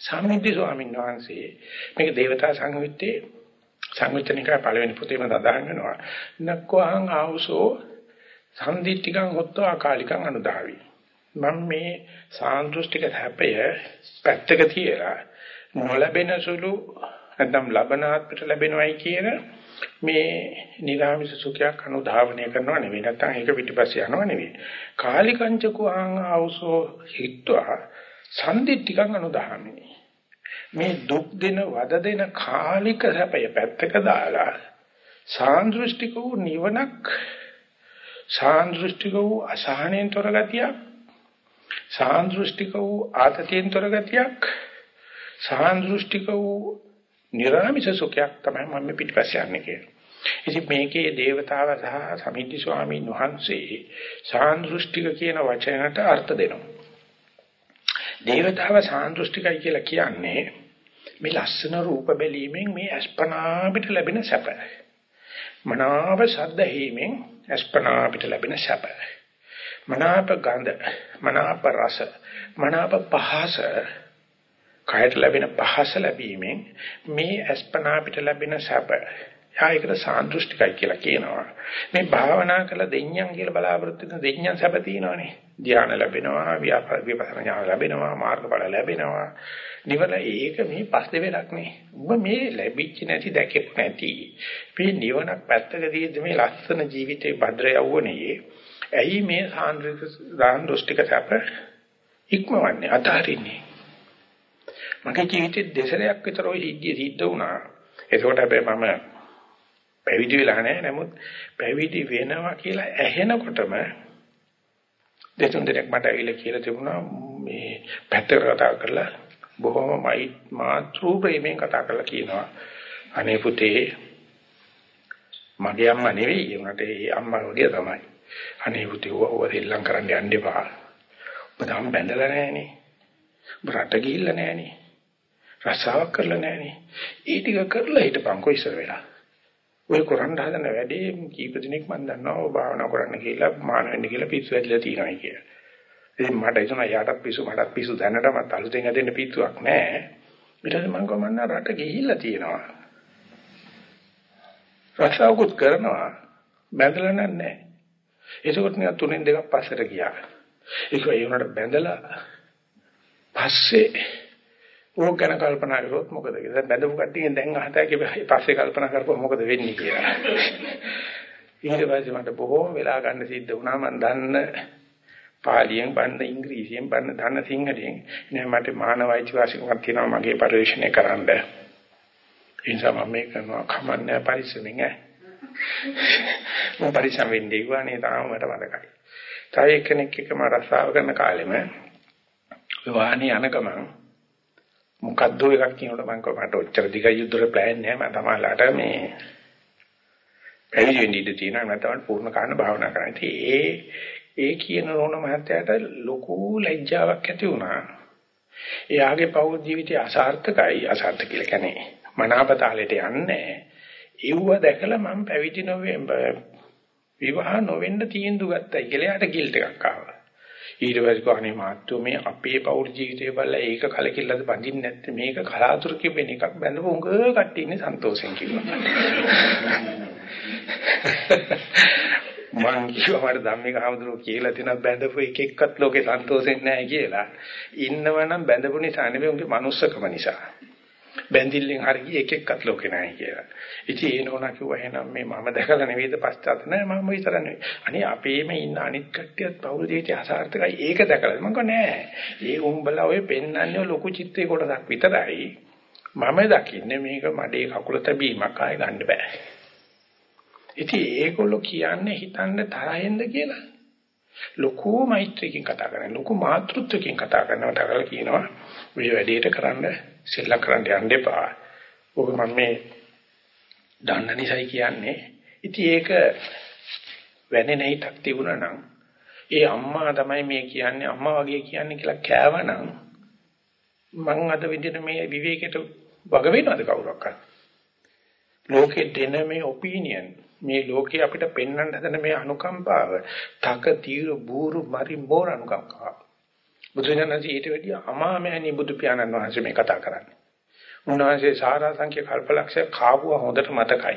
සම්මිද්දි ස්වාමීන් වහන්සේ මේක දේවතා සංවිත්තේ සංවිතනිකා පළවෙනි පොතේම සඳහන් වෙනවා. නක්කෝහං ආවුසෝ සම්දිත්තිකං හොත්වා අකාලිකං අනුදාවි. මම මේ සාන්දෘෂ්ටික හැපය පැත්තක තියලා නොලැබෙන සුළු නැත්නම් ලබනාත්මට ලැබෙනවයි කියන මේ නිරාමිස සුඛයක් අනුධාවනය කරනවා නෙවෙයි. නැත්නම් ඒක පිටිපස්සේ යනවා නෙවෙයි. කාලිකංචකුහං ආවසෝ හිට්වා සම්දිත්තිකං අනුධාමනි මේ දුක් දෙන වද දෙන කාලික හැපය පැත්තක දාලා සාන්දෘෂ්ටික වූ නිවනක් සාන්දෘෂ්ටික වූ අසහනෙන් තොර ගතියක් සාන්දෘෂ්ටික වූ ආතතියෙන් තොර ගතියක් සාන්දෘෂ්ටික වූ නිර්ාමිෂ සුඛයක් තමයි මම පිටිපස්සේ යන්නේ කියලා. ඉතින් මේකේ දේවතාව සහ සමිද්ධි ස්වාමීන් වහන්සේ සාන්දෘෂ්ටික කියන වචනයට අර්ථ දෙනවා. දේවතාව සාන්දෘෂ්ටිකයි කියලා කියන්නේ මේ ලස්සන රූප බැලීමෙන් මේ අස්පනා පිට ලැබෙන සැප. මනාව ශබ්ද හීමෙන් අස්පනා පිට ලැබෙන සැප. මනාප ගඳ, මනාප රස, මනාප පහස කයට ලැබෙන පහස ලැබීමෙන් මේ අස්පනා පිට ලැබෙන සැප ආයකට සාන්දෘෂ්ටිකයි කියලා කියනවා. මේ භාවනා කළ දෙඤ්ඤම් කියලා බලාපොරොත්තු වෙන දෙඤ්ඤම් සැප තියෙනවනේ. ධ්‍යාන ලැබෙනවා, විපස්සනා ඥාන ලැබෙනවා, මාර්ගඵල ලැබෙනවා. නිවන ඒක මේ පස් දෙවෙලක් නේ. ඔබ මේ ලැබිච්ච නැති දැකෙත් නැති. මේ නිවනක් පැත්තක තියෙද්දි මේ ලස්සන ජීවිතේ භද්‍ර යවුවනේ ඇයි මේ සාන්ද්‍රික සාන්දෘෂ්ටික සැප ඉක්මවන්නේ අතහරින්නේ මගේ ජීවිතේ දෙසරයක් විතර ওই සිද්ධිය සිද්ධ වුණා එතකොට හැබැයි මම පැවිදි වෙලා නැහැ. නමුත් පැවිදි වෙනවා කියලා ඇහෙනකොටම දෙතුන් දෙනෙක් මට ඇවිල්ලා කියලා තිබුණා මේ පැත්තකට කතා කරලා බොහොම මාතෘ ප්‍රේමයෙන් කතා කරලා කියනවා. අනේ පුතේ මගේ අම්මා නෙවෙයි උනට ඒ අම්මා වගේ තමයි. අනේ පුතේ ඔව දෙල්ලම් කරන්න යන්න එපා. ඔබ තාම බැඳලා නැහනේ. ඔබ රට ගිහිල්ලා නැහනේ. රසාවක් කරලා නැහනේ. ඒ ටික කරලා හිටපන්කෝ ඉස්සර වෙලා. ඔය කරන්න හදන වැඩේ කීප දිනක් මම දන්නවා ඔය භාවනා කරන්න කියලා මාන වෙන්න කියලා පිස්සු වැදලා තියෙනවා කියලා. ඉතින් මට හිතුණා යාටත් පිස්සු මටත් පිස්සු දැනටමත් අලුතෙන් හැදෙන්න පිස්සුවක් නැහැ. ඊට පස්සේ මම ගමන්න රට ගිහිල්ලා තියෙනවා. රසාවකුත් කරනවා බැඳලා නැහැ. ඒකත් නිකන් තුනෙන් දෙකක් පස්සට ගියා. ඒක ඒ උනට බැඳලා පස්සේ ඕක ගැන කල්පනා කරොත් මොකද කියලා. දැන් බැඳපු කට්ටියෙන් දැන් අහතයි පස්සේ කල්පනා කරපුවා මොකද වෙන්නේ කියලා. ඊට පස්සේ මට බොහෝ වෙලා ගන්න සිද්ධ වුණා මම දන්න පාලියෙන් බන්න ඉංග්‍රීසියෙන් බන්න දන්න සිංහලෙන් නෑ මට මානව අයිතිවාසිකමක් තියෙනවා මගේ පරිශ්‍රණය කරන්න. ඒ නිසා මම මේක කරනවා කමන්නේ පරිස්සමෙන් ඈ. මම පරිස්සම් වෙන්නේ ඉවනේ තාම මට මතකයි. තව එක්කෙනෙක් එක්ක මම රස්සාව කරන කාලෙම වාහනේ යන ගමන් මොකද්ද එකක් කියනකොට මම කිව්වා මට ඔච්චර දිග යුද්ධර ප්ලෑන් නෑ මම තමයිලාට මේ පැවිදි වෙන්න ඉඩ තියෙනවා මම තමයි පූර්ණ කාණ භාවනා කරන්නේ. ඉතින් ඒ ඒ කියන රෝණ මහත්තයාට ලොකු ලැජ්ජාවක් ඇති වුණා. එයාගේ පෞද්ගල ජීවිතය අසාර්ථකයි අසාර්ථක කියලා කියන්නේ මනාපතාලයට යන්නේ. ඒව දැකලා මම පැවිදි නොවේ විවාහ නොවෙන්න තීන්දුව ගත්තා කියලා යාට ගිල්ට් එකක් ආවා. ඊට පස්සේ කොහොනේ මාත්තු මේ අපේ පෞල් ජීවිතය බලලා ඒක කලකිරලාද බඳින්නේ නැත්තේ මේක කලාතුරකින් වෙන එකක් බඳපු උඟ කට්ටිය ඉන්නේ සන්තෝෂෙන් කිව්වා. මං කිව්වා මට ධම්මික හමුදුරෝ කියලා තියෙනවා බඳපු එක එක්කත් ලෝකේ සන්තෝෂෙන් නැහැ කියලා. ඉන්නවනම් බඳපු නිසා නෙවෙයි උන්ගේ manussකම නිසා. බැඳිල්ලෙන් හරිය එක එක්කත් ලෝකේ නැහැ කියලා. ඉතින් ඒ නෝනා කිව්වා එහෙනම් මේ මම දැකලා නෙවෙයිද පශ්චාත් නැහැ මම විතර නෙවෙයි. අනේ අපේම ඉන්න අනිත් කට්ටියත් පෞල් ජීවිතය අසාර්ථකයි ඒක දැකලා මම කිව්වා නෑ. ඒ උඹලා ඔය පෙන්වන්නේ ලොකු චිත්‍රේ කොටසක් විතරයි. මම දකින්නේ මේක මඩේ කකුල තැබීමක් ආය ගන්න බෑ. ඉතින් ඒගොල්ලෝ කියන්නේ හිතන්න තරහෙන්ද කියලා. ලොකු මෛත්‍රියකින් කතා කරන්නේ ලොකු මාතෘත්වකින් කතා කරනවට අරලා කියනවා මේ වැඩේට කරන්න සෙල්ලම් කරන්න යන්න එපා. ඔක මම මේ දන්න නිසායි කියන්නේ. ඉතින් ඒක වෙන්නේ නැහිටක් තිබුණා නම් ඒ අම්මා තමයි මේ කියන්නේ අම්මා වගේ කියන්නේ කියලා කෑවනම් මං අද විදිහට මේ විවේකයට වග වෙනවද කවුරක්වත් ලෝකෙ දෙන මේ ඔපිනියන් මේ ලෝකේ අපිට පෙන්වන්න හදන මේ අනුකම්පාව තක තීර බూరు මරි මෝර අනුකම්පාව බුදුසසුනේ ඊට වැඩිය අමාමෑණී බුදු පියාණන් වහන්සේ මේ කතා කරන්නේ. උන්වහන්සේ සාරා සංඛ්‍ය කල්පලක්ෂය කාවුව හොඳට මතකයි.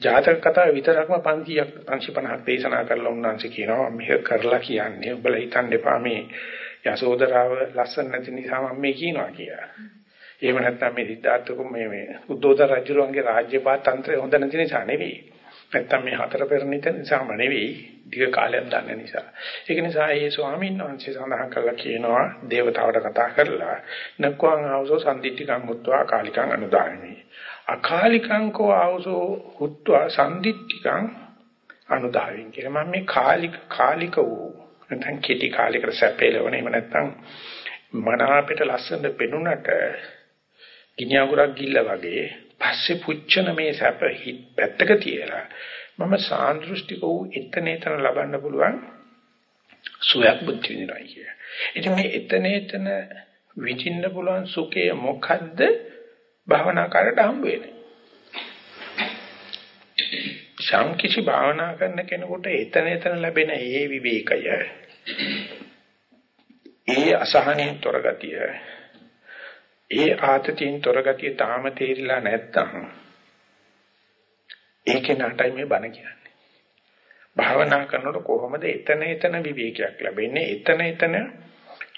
ජාතක කතා විතරක්ම 500ක් 550ක් දේශනා කරලා උන්වහන්සේ කියනවා මේක කරලා කියන්නේ ඔබලා හිතන්න එපා මේ යසෝදරාව ලස්සන නැති නිසා මම මේ කියනවා කියලා. එහෙම නැත්නම් මේ සිද්ධාර්ථ කුම මේ මේ උද්දෝතර රජුගේ රාජ්‍ය පාතන්ත්‍රය හොඳ නැති නිසා නෙවෙයි. නැත්තම් මේ හතර පෙරණිත නිසාම නෙවෙයි ටික කාලයක් දන්න නිසා. ඒක නිසා ඒ ස්වාමීන් වහන්සේ සඳහන් කළා කියනවා දේවතාවට කතා කරලා නක්වං ආවසෝ සම්දිත්තිකං මුත්වා කාලිකං අනුදානමි. අකාලිකං කෝ ආවසෝ හුත්වා සම්දිත්තිකං අනුදාවින් කියලා මම මේ කාලික කාලික වූ නැත්නම් කෙටි කාලිකට සැපේලවන එහෙම නැත්නම් මනාපෙට ලස්සන පෙනුනට ගිනි අඟුරක් ගිල්ල වගේ පස්සේ පුච්චන මේ සැප හිත් පැත්තක තියලා මම සාන්දෘෂ්ටික වූ එතන එතන ලබන්න පුළුවන් සුවයක් බුද්ධ විඳිනවා කිය. ඉතින් මේ එතන එතන විඳින්න පුළුවන් සුඛය මොකද්ද? භවනා කරට හම්බ වෙන්නේ. සම්කිසි භාවනා කරන කෙනෙකුට එතන එතන ලැබෙන ඒ විවේකය ඒ අසහනෙන් තොර ගතිය ඒ ආතතියෙන් තොර ගතිය තාම තේරිලා නැත්තම් ඒකේ නටයි මේ බණ කියන්නේ. භාවනා කරනකොට කොහොමද එතන එතන විවේකයක් ලැබෙන්නේ? එතන එතන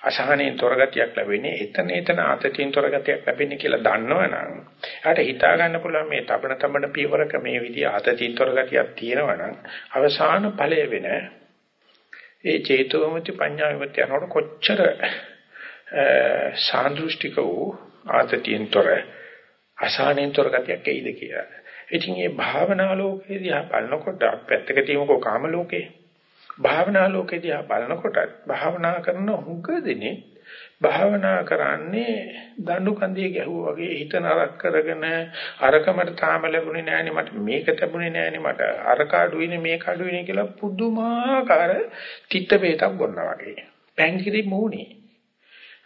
අසහනෙන් තොර ගතියක් ලැබෙන්නේ? එතන එතන ආතතියෙන් තොර ගතියක් ලැබෙන්නේ කියලා දන්නවනම් එයාට හිතා ගන්න පුළුවන් මේ තබන තබන පියවරක මේ විදිහ ආතතියෙන් තොර ගතියක් තියෙනවනම් අවසාන ඵලය වෙන ඒ චේතෝමති පඤ්ඤාවිමති යනකොට කොච්චර සාන්දෘෂ්ටික වූ ආතතියෙන්තර අසහනෙන්තර ගතියක් එයිද කියලා. ඉතින් මේ භාවනා ලෝකේදී ආ බලනකොට පැත්තක තියමුකෝ කාම ලෝකේ. භාවනා ලෝකේදී ආ බලනකොට භාවනා කරන හුඟ දෙනේ භාවනා කරන්නේ දඬු කන්දේ ගැහුවා වගේ හිත නරක කරගෙන අරකමට තාම ලැබුණේ නෑනේ මට මේක ලැබුණේ නෑනේ මට අරක අඩුයිනේ මේක අඩුයිනේ කියලා පුදුමාකාර තිත්ත වේතක් ගන්නවා වගේ. පැංගිරි මූණේ.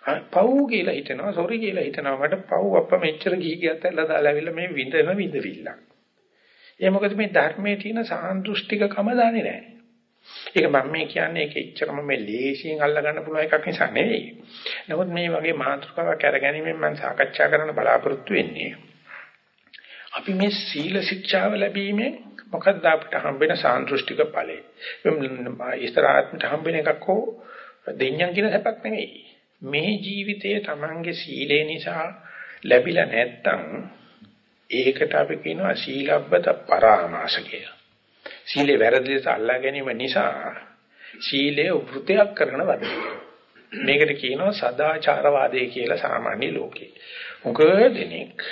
පව් කියලා හිතනවා සෝරි කියලා හිතනවා මට පව් අප්ප මෙච්චර ගිහි ගියත් ඇල්ල දාලා ඇවිල්ලා මේ විඳන විඳවිල්ල. ඒ මොකද මේ ධර්මයේ තියෙන සාන්දෘෂ්ටිකකම දන්නේ නැහැ. ඒක මම මේ කියන්නේ ඒක එච්චරම මේ ලේසියෙන් අල්ල ගන්න පුළුවන් එකක් නිසා නෙවෙයි. නමුත් මේ වගේ මාතෘකාවක් අරගැනීමෙන් මම සාකච්ඡා කරන්න බලාපොරොත්තු වෙන්නේ. අපි මේ සීල ශික්ෂාව ලැබීමෙන් මොකක්ද අපිට හම්බෙන සාන්දෘෂ්ටික ඵලය? ඉස්තරාත්මට හම්බෙන එකක් හෝ දෙඤ්ඤම් කියන සැපක් නෙවෙයි. මේ ජීවිතයේ Tamange සීලේ නිසා ලැබිලා නැත්තම් ඒකට අපි කියනවා සීලබ්බත පරාමාස කියලා. සීලේ වැරදිලට අල්ලා ගැනීම නිසා සීලය උපෘතයක් කරන වදේ. මේකට කියනවා සදාචාරවාදය කියලා සාමාන්‍ය ලෝකේ. මොකද දෙනෙක්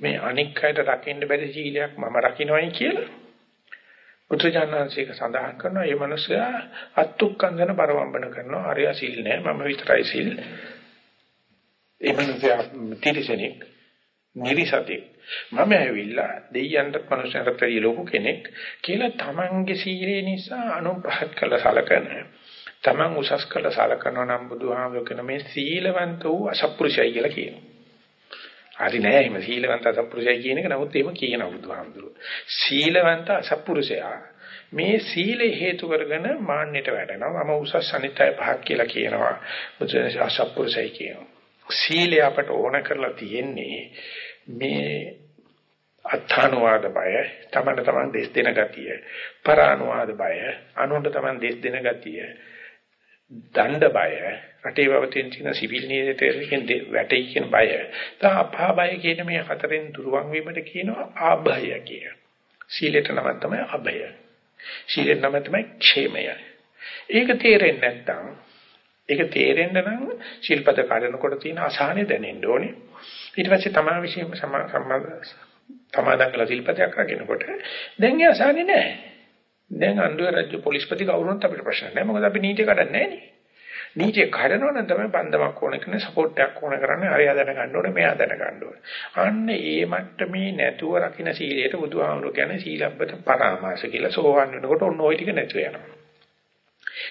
මේ අනික් අයට රකින්න බැරි සීලයක් මම රකින්නයි කියලා බුදුජානනාංශයක සඳහන් කරනවා මේ මනුස්සයා අත්ුක්කන්දන පරවම්බන කරනවා. අරය සිල් නෑ මම විතරයි සිල්. ඒ මනුස්සයා තිරිසනෙක් නිරිසතෙක්. මම ඇවිල්ලා දෙයයන්ට මනුස්සයන්ට පරිදි ලෝක කෙනෙක් කියලා තමන්ගේ සීලේ නිසා අනුපහත් කළ සලකන තමන් උසස් කළ සලකන නම් බුදුහාමුදුරු කියන මේ සීලවන්ත වූ අසත්පුරුෂය කියලා කියනවා. හරි නෑ එහෙම සීලවන්ත අසත්පුරුෂය කියන එක නමුත් එහෙම කියනවා බුදුහාමුදුරුවෝ. සීලවන්ත අසත්පුරුෂයා මේ සීලේ හේතු කරගෙන මාන්නයට වැටෙනවා. මම උසස් අනිත්‍ය පහක් කියලා කියනවා. බුදුන් අසත්පුරුෂය කියනවා. සීලය අපට ඕන කරලා තියෙන්නේ මේ අත්තානුවාද බය, තමන්න තමන් දෙස් දෙන ගතිය, පරානුවාද බය, අනුන්ට තමන් දෙස් දෙන ගතිය, දණ්ඩ බය රටේ වවතින් තියෙන සිවිල් නීතියෙන් වැටේ කියන බය තා අපහා බය කියන මේ හතරෙන් දුරවන් වීමට කියනවා ආභය කිය. සීලයට නම තමයි අභය. සීලෙන් නම තමයි ക്ഷേමය. ඒක තේරෙන්නේ නැත්නම් ඒක තේරෙන්න නම් ශිල්පද කඩනකොට තියෙන අසහනෙ දැනෙන්න ඕනේ. ඊට පස්සේ තමා විශ්ීම සම්බන්ධ තමාදා කළ ශිල්පදයක් රකින්නකොට දැන් ඒ අසහනෙ නැහැ. දැන් අන්දුවේ රාජ්‍ය පොලිස්පති කවුරුත් අපිට ප්‍රශ්න නැහැ. මොකද අපි නීතිය කඩන්නේ නැහැ නේ. නීතිය කඩනවා නම් තමයි බන්ධමක් ඕන කරන්නේ සපෝට් එකක් ඕන කරන්නේ හරිය දැන ගන්න ඕනේ මෙයා දැන ගන්න ඕනේ. අන්න ඒ මට්ටමේ නැතුව රකින්න සීලයට බුදුහාමුදුරු කියන්නේ සීලබ්බත පරාමාස කියලා සෝවන් වෙනකොට ඔන්න ওই ටික නැතුව යනවා.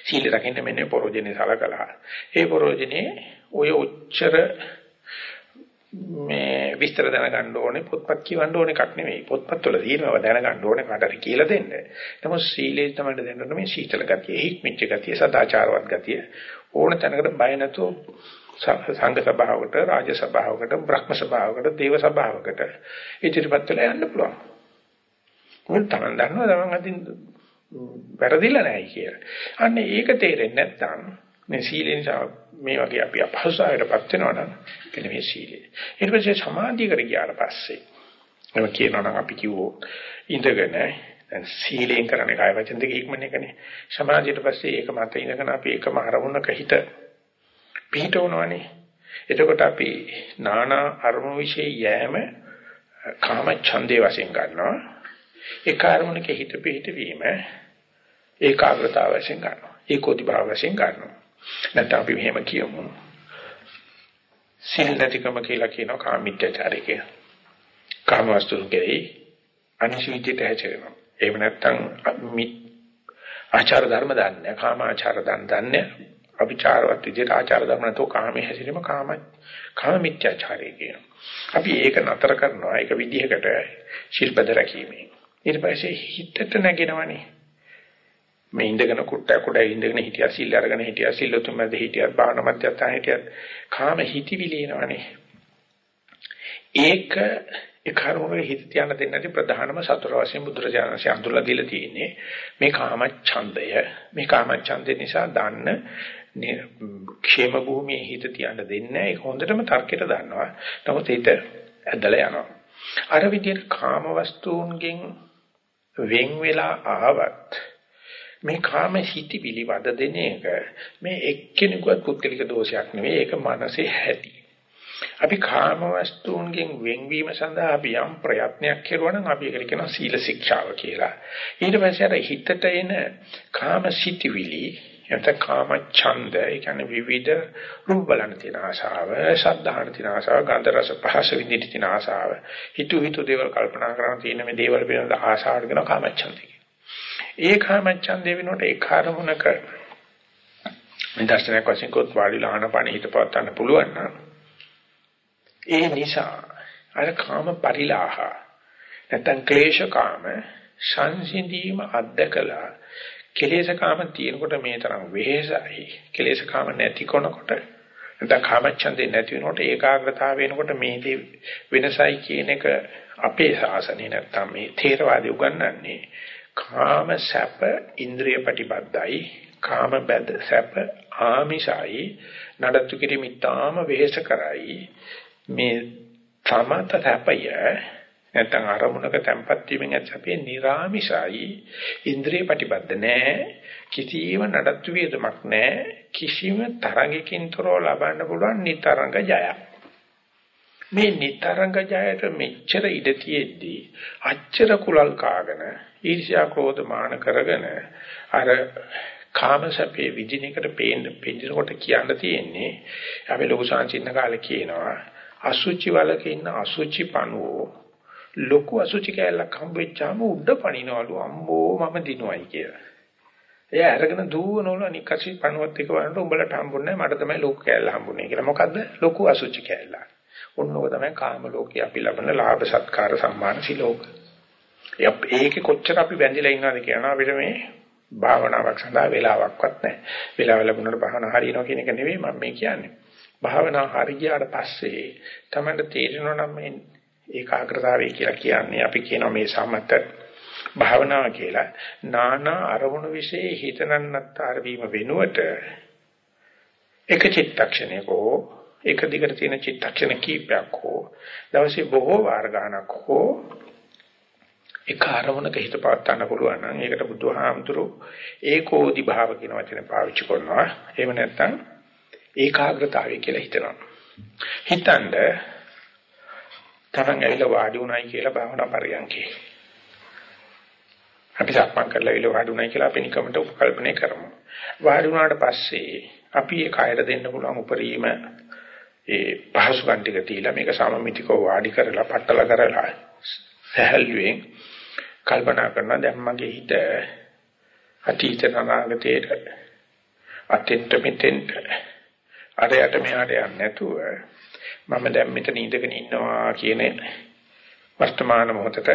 සීල රකින්න මෙන්න පරෝජනේ සලකලා. ඒ පරෝජනේ ඔය උච්චර මේ විස්තර දැනගන්න ඕනේ පොත්පත් කියවන්න ඕන එකක් නෙමෙයි පොත්පත් වල තියෙනවා දැනගන්න ඕනේ කාටද කියලා දෙන්න. නමුත් සීලේ තමයි දෙන්න මේ සීතල ගතිය, හික්මිච්ච ගතිය, සදාචාරවත් ගතිය ඕන තැනකට බය නැතුව සංඝ සභාවකට, රාජ සභාවකට, බ්‍රහ්ම සභාවකට, දේව සභාවකට ඉදිරිපත් වෙලා යන්න පුළුවන්. මොකද තමන් දන්නවා තමන් අදින් වැරදිලා නැහැ කියලා. අන්න ඒක තේරෙන්නේ නැත්නම් මේ සීලෙන් මේ වගේ අපි අපහසුතාවයටපත් වෙනවා නම් එතන මේ සීලය. ඊට පස්සේ සමාධියකට ගියාට පස්සේ මම කියනවා නම් අපි කිව්වෝ ඉඳගෙන දැන් සීලෙන් කරන්නේ කාය වචන දෙක ඉක්මන එකනේ. සමාධියට පස්සේ ඒක මත ඉඳගෙන අපි එකම අරමුණක හිත පිහිටවනවානේ. එතකොට අපි නානා අරමුණු વિશે යෑම කාම ඡන්දේ වශයෙන් ගන්නවා. ඒ කාර්මුණක හිත පිහිටවීම ඒකාග්‍රතාව වශයෙන් ගන්නවා. ඒකෝදි භාව වශයෙන් ගන්නවා. නැත්නම් අපි මෙහෙම කියමු. සිල් නැතිකම කියලා කියනවා කාමීත්‍යචාරය කියලා. කාම වස්තුන් කෙරෙහි අනිශ්චිතයට හැචරෙනවා. එහෙම නැත්නම් ආචාර ධර්ම දන්නේ කාම ආචාර දන්නේ අභිචාරවත් විදිහට ආචාර ධර්ම නැතෝ කාමයේ හැසිරීම කාම කාම මිත්‍යාචාරය කියනවා. අපි ඒක නතර කරනවා ඒක විදිහකට ශිල්පද රැකීමේ. ඊට පස්සේ හිතට නැගෙනවනේ. මේ ඉඳගෙන කුට්ටක් කුඩ ඉඳගෙන හිටියා සිල් අරගෙන හිටියා සිල් උතුම්මද හිටියා බාහන මැදයන් හිටියා කාම හිතවිලි එනවනේ ඒක ඒ කර්මවල හිත තියන්න දෙන්නේ නැති ප්‍රධානම සතර වශයෙන් බුදුරජාණන්සේ අඳුරලා දීලා තියෙන්නේ මේ කාම ඡන්දය මේ කාම ඡන්දේ නිසා දාන්න ക്ഷേම භූමියේ හිත තියන්න දෙන්නේ ඒක හොඳටම තර්කයට දන්නවා. නමුත් හිත ඇදලා යනවා. අර විදිහට කාම වස්තුන්ගෙන් වෙන් වෙලා ආවත් මේ කාම හිති පිළිවද දෙන එක මේ එක්කෙනෙකුවත් පුද්ගලික දෝෂයක් නෙවෙයි. ඒක මනසේ හැටි. අපි කාම වස්තුන්ගෙන් වෙන්වීම සඳහා අපි යම් ප්‍රයත්නයක් කෙරුවා නම් අපි ඒකට කියනවා සීල ශික්ෂාව කියලා. ඊට පස්සේ අර හිතට එන කාම සිටිවිලි එතන කාම ඡන්ද ඒ කියන්නේ විවිධ රූප බලන තියෙන ආශාව, ශබ්දහන තියෙන ආශාව, ගන්ධ රස පහස විඳින්න තියෙන ආශාව, හිතු හිතු දේවල් කල්පනා කරන තියෙන මේ දේවල් පිළිබඳ ආශාවට කියන කාම ඡන්දය. ඒ කාම ඡන්දේ වෙනකොට ඒ කාර්මුණක මේ දර්ශනයක් වශයෙන් කොත් වාඩිලා ආනපන හිත පවත්වන්න පුළුවන් නම් ඒ නිසා අර කාම පරිලාහ නැත්නම් ක්ලේශ කාම සංසිඳීම අධදකලා කෙලෙස කාම තියෙනකොට මේ තරම් වෙහෙසයි. කෙලෙස කාම නැති කොනකොට නැත්නම් කාමච්ඡන්දේ නැති වෙනකොට ඒකාග්‍රතාව වෙනකොට මේ වෙනසයි කියන එක අපේ ශාසනය නැත්නම් මේ ථේරවාදී උගන්වන්නේ කාම සැප ඉන්ද්‍රිය ප්‍රතිබද්ධයි කාම බද සැප ආමිෂයි නඩත්තු කිරීම ඉතාම වෙහෙස කරයි. මේ තමත සැපය නැත්නම් අරමුණක තැම්පත් වීමෙන් ඇති අපේ නිර්ාමිෂයි ඉන්ද්‍රිය ප්‍රතිබද්ධ නැහැ. කිසිම නඩත්තු වේදමක් නැහැ. කිසිම තරඟකින් තොරව ලබන්න පුළුවන් නිතරංග ජයක්. මේ නිතරංග ජයට මෙච්චර ඉඩ තියෙද්දී අච්චර කුලල් කාගෙන ඊර්ෂ්‍යා ක්‍රෝධ මාන කරගෙන අර කාමසපේ විදින එකට පේන්න පෙන්නකොට කියන්න තියෙන්නේ අපි ලොකු සංචින්න කාලේ කියනවා අසුචි වලක ඉන්න අසුචි පණුවෝ ලොකු අසුචි කැලක් හම්බෙච්චාම උඩ පනිනවලු අම්බෝ මම දිනුවයි කියලා. එයා අරගෙන දුවනවලු අනික අසුචි පණුවත් එක වරන්ට උඹලට හම්බුන්නේ මට තමයි ලොකු කැලල හම්බුනේ කියලා. මොකද්ද? ලොකු අසුචි කැලල. ඔන්නෝක තමයි කාම ලෝකේ අපි ලබන ලාභ සත්කාර සම්මාන සිලෝක. ඒකේ කොච්චර අපි බැඳිලා ඉන්නවද කියනවා අපිට මේ භාවනාවක් සඳහා වෙලාවක්වත් නැහැ. වෙලාව ලැබුණාට භාවනා හරියනවා කියන එක නෙවෙයි මම මේ කියන්නේ. භාවනා හරියට පස්සේ තමයි තේරෙනවා නම් මේ ඒකාග්‍රතාවය කියලා කියන්නේ අපි කියනවා මේ සමත භාවනාව කියලා. නානා අරමුණු વિશે හිතනන්නත්තර වීම වෙනුවට එක චිත්තක්ෂණයක හෝ එක දිගට තියෙන චිත්තක්ෂණ කීපයක් හෝ දවසේ බොහෝ වාර ගණනක් හෝ එක අරමුණක හිත පවත්වන්න පුළුවන් නම් ඒකට බුදුහාමුදුරු ඒකෝදි භාව කියන වචනේ පාවිච්චි කරනවා. එහෙම නැත්නම් ඒකාග්‍රතාවය කියලා හිතනවා. හිතනද තරංග ඇවිල්ලා වාඩි උනායි කියලා භාවනා පරියන්කේ. අපි සක්මන් කරලා ඇවිල්ලා වාඩි උනායි කියලා අපි නිකමට උපකල්පනය කරමු. වාඩි වුණාට පස්සේ අපි ඒ කායර දෙන්න පුළුවන් උපරිම ඒ පහසුකම් ටික තියලා මේක සමමිතිකව වාඩි කරලා පట్టල කරලා සහැල්ලුවෙන් කල්පනා කරනවා දැන් මගේ හිත අතීත අනාගතයට අතෙන්ට මෙතෙන්ට අරයට මෙහාට යන්නේ නැතුව මම දැන් මෙතන ඉඳගෙන ඉන්නවා කියන වර්තමාන මොහොතට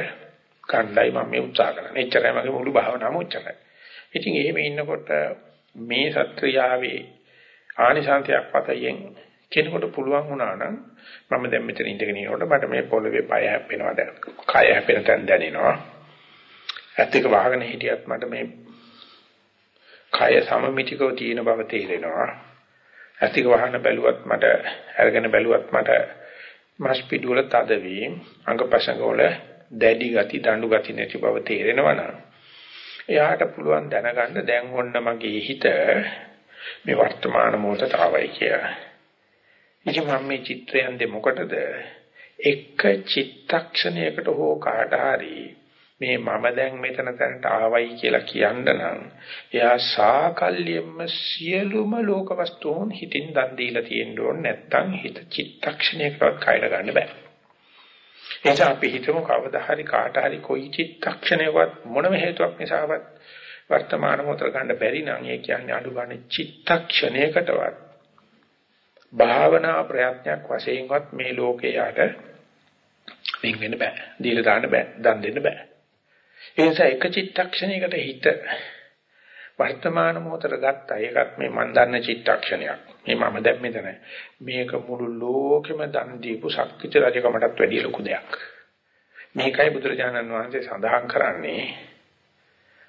ගන්නයි මම මේ උත්සාහ කරන්නේ. එච්චරයි මගේ මුළු භාවනාවම උච්චරයි. ඉතින් එහෙම ඉන්නකොට මේ සත්‍යාවේ ආනිසංසයක් පතයෙන් කෙනෙකුට පුළුවන් වුණා නම් මම දැන් මෙතන ඉඳගෙන ඉනකොට මට මේ පොළවේ පය හැප්පෙනවා දැන්. කය හැපෙන තැන දැනෙනවා. ඇත්ත එක වහගෙන හිටියත් මට මේ කය සමමිතිකව තියෙන බව තේරෙනවා. ඇත්ත එක වහන බැලුවත් මට අරගෙන බැලුවත් මට මස් පිටුවල තදවීම අංගපසංග වල දැඩි ගති දඬු ගති නැති බව තේරෙනවා නම් එයාට පුළුවන් දැනගන්න දැන් ඔන්න මගේ හිත මේ වර්තමාන මොහොතට ආවයි කියලා. ඉතින් මම මේ චිත්‍රයෙන් දෙ මොකටද? එක චිත්තක්ෂණයකට හෝ කාට හරි මේ මම දැන් මෙතන තැනට ආවයි කියලා කියන්න නම් එයා සාකල්යෙම සියලුම ලෝක වස්තුන් හිතින් දන් දීලා තියෙන්න ඕන නැත්නම් හිත චිත්තක්ෂණයකවත් කයර ගන්න බෑ. එනිසා අපි හිතමු කවදා හරි කාට හරි කොයි චිත්තක්ෂණයකවත් මොනම හේතුවක් නිසාවත් වර්තමාන මොහොතට ගන්න බැරි නම් ඒ කියන්නේ අඩු ගන්න චිත්තක්ෂණයකටවත් භාවනා ප්‍රයත්නයක් වශයෙන්වත් මේ ලෝකේ යට වෙන් වෙන්න බෑ. දීලා දාන්න බෑ. දන් දෙන්න බෑ. ඒ නිසා එක චිත්තක්ෂණයකට හිත වර්තමාන මොහොතට ගත්තා. ඒකත් මේ මන් දන්න චිත්තක්ෂණයක්. මේ මම දැන් මෙතන. මේක මුළු ලෝකෙම දන් දීපු ශක්තිච රජකමටත් වැඩිය ලොකු දෙයක්. මේකයි බුදුරජාණන් වහන්සේ සඳහන් කරන්නේ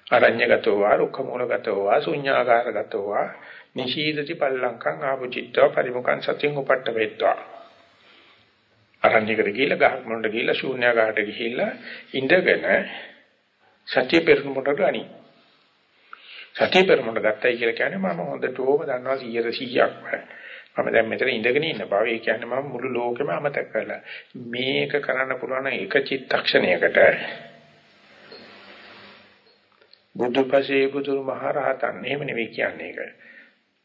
අරඤ්‍යගතෝ වා රුක්ඛමූලගතෝ වා ශුඤ්ඤාකාරගතෝ වා නිශීදති පල්ලංකං ආපුචිත්තව පරිමුඛං සතින් උපට්ඨ වේත්වා අරඤ්‍යකට ගිහිල්ලා ගහක් මොනට ගිහිල්ලා ශූන්‍යාකාරට ගිහිල්ලා ඉඳගෙන සතිය පෙරමුණට ගනි. සතිය පෙරමුණට ගත්තයි කියලා කියන්නේ මම හොඳට ඕම දන්නවා 100 100ක්ම මම දැන් මෙතන ඉඳගෙන ඉන්න බව ඒ කියන්නේ මම මුළු ලෝකෙම අමතක කරලා මේක කරන්න පුළුවන් එක චිත්තක්ෂණයකට බුදුපසේ බුදු මහරහතන් එහෙම නෙවෙයි කියන්නේ ඒක.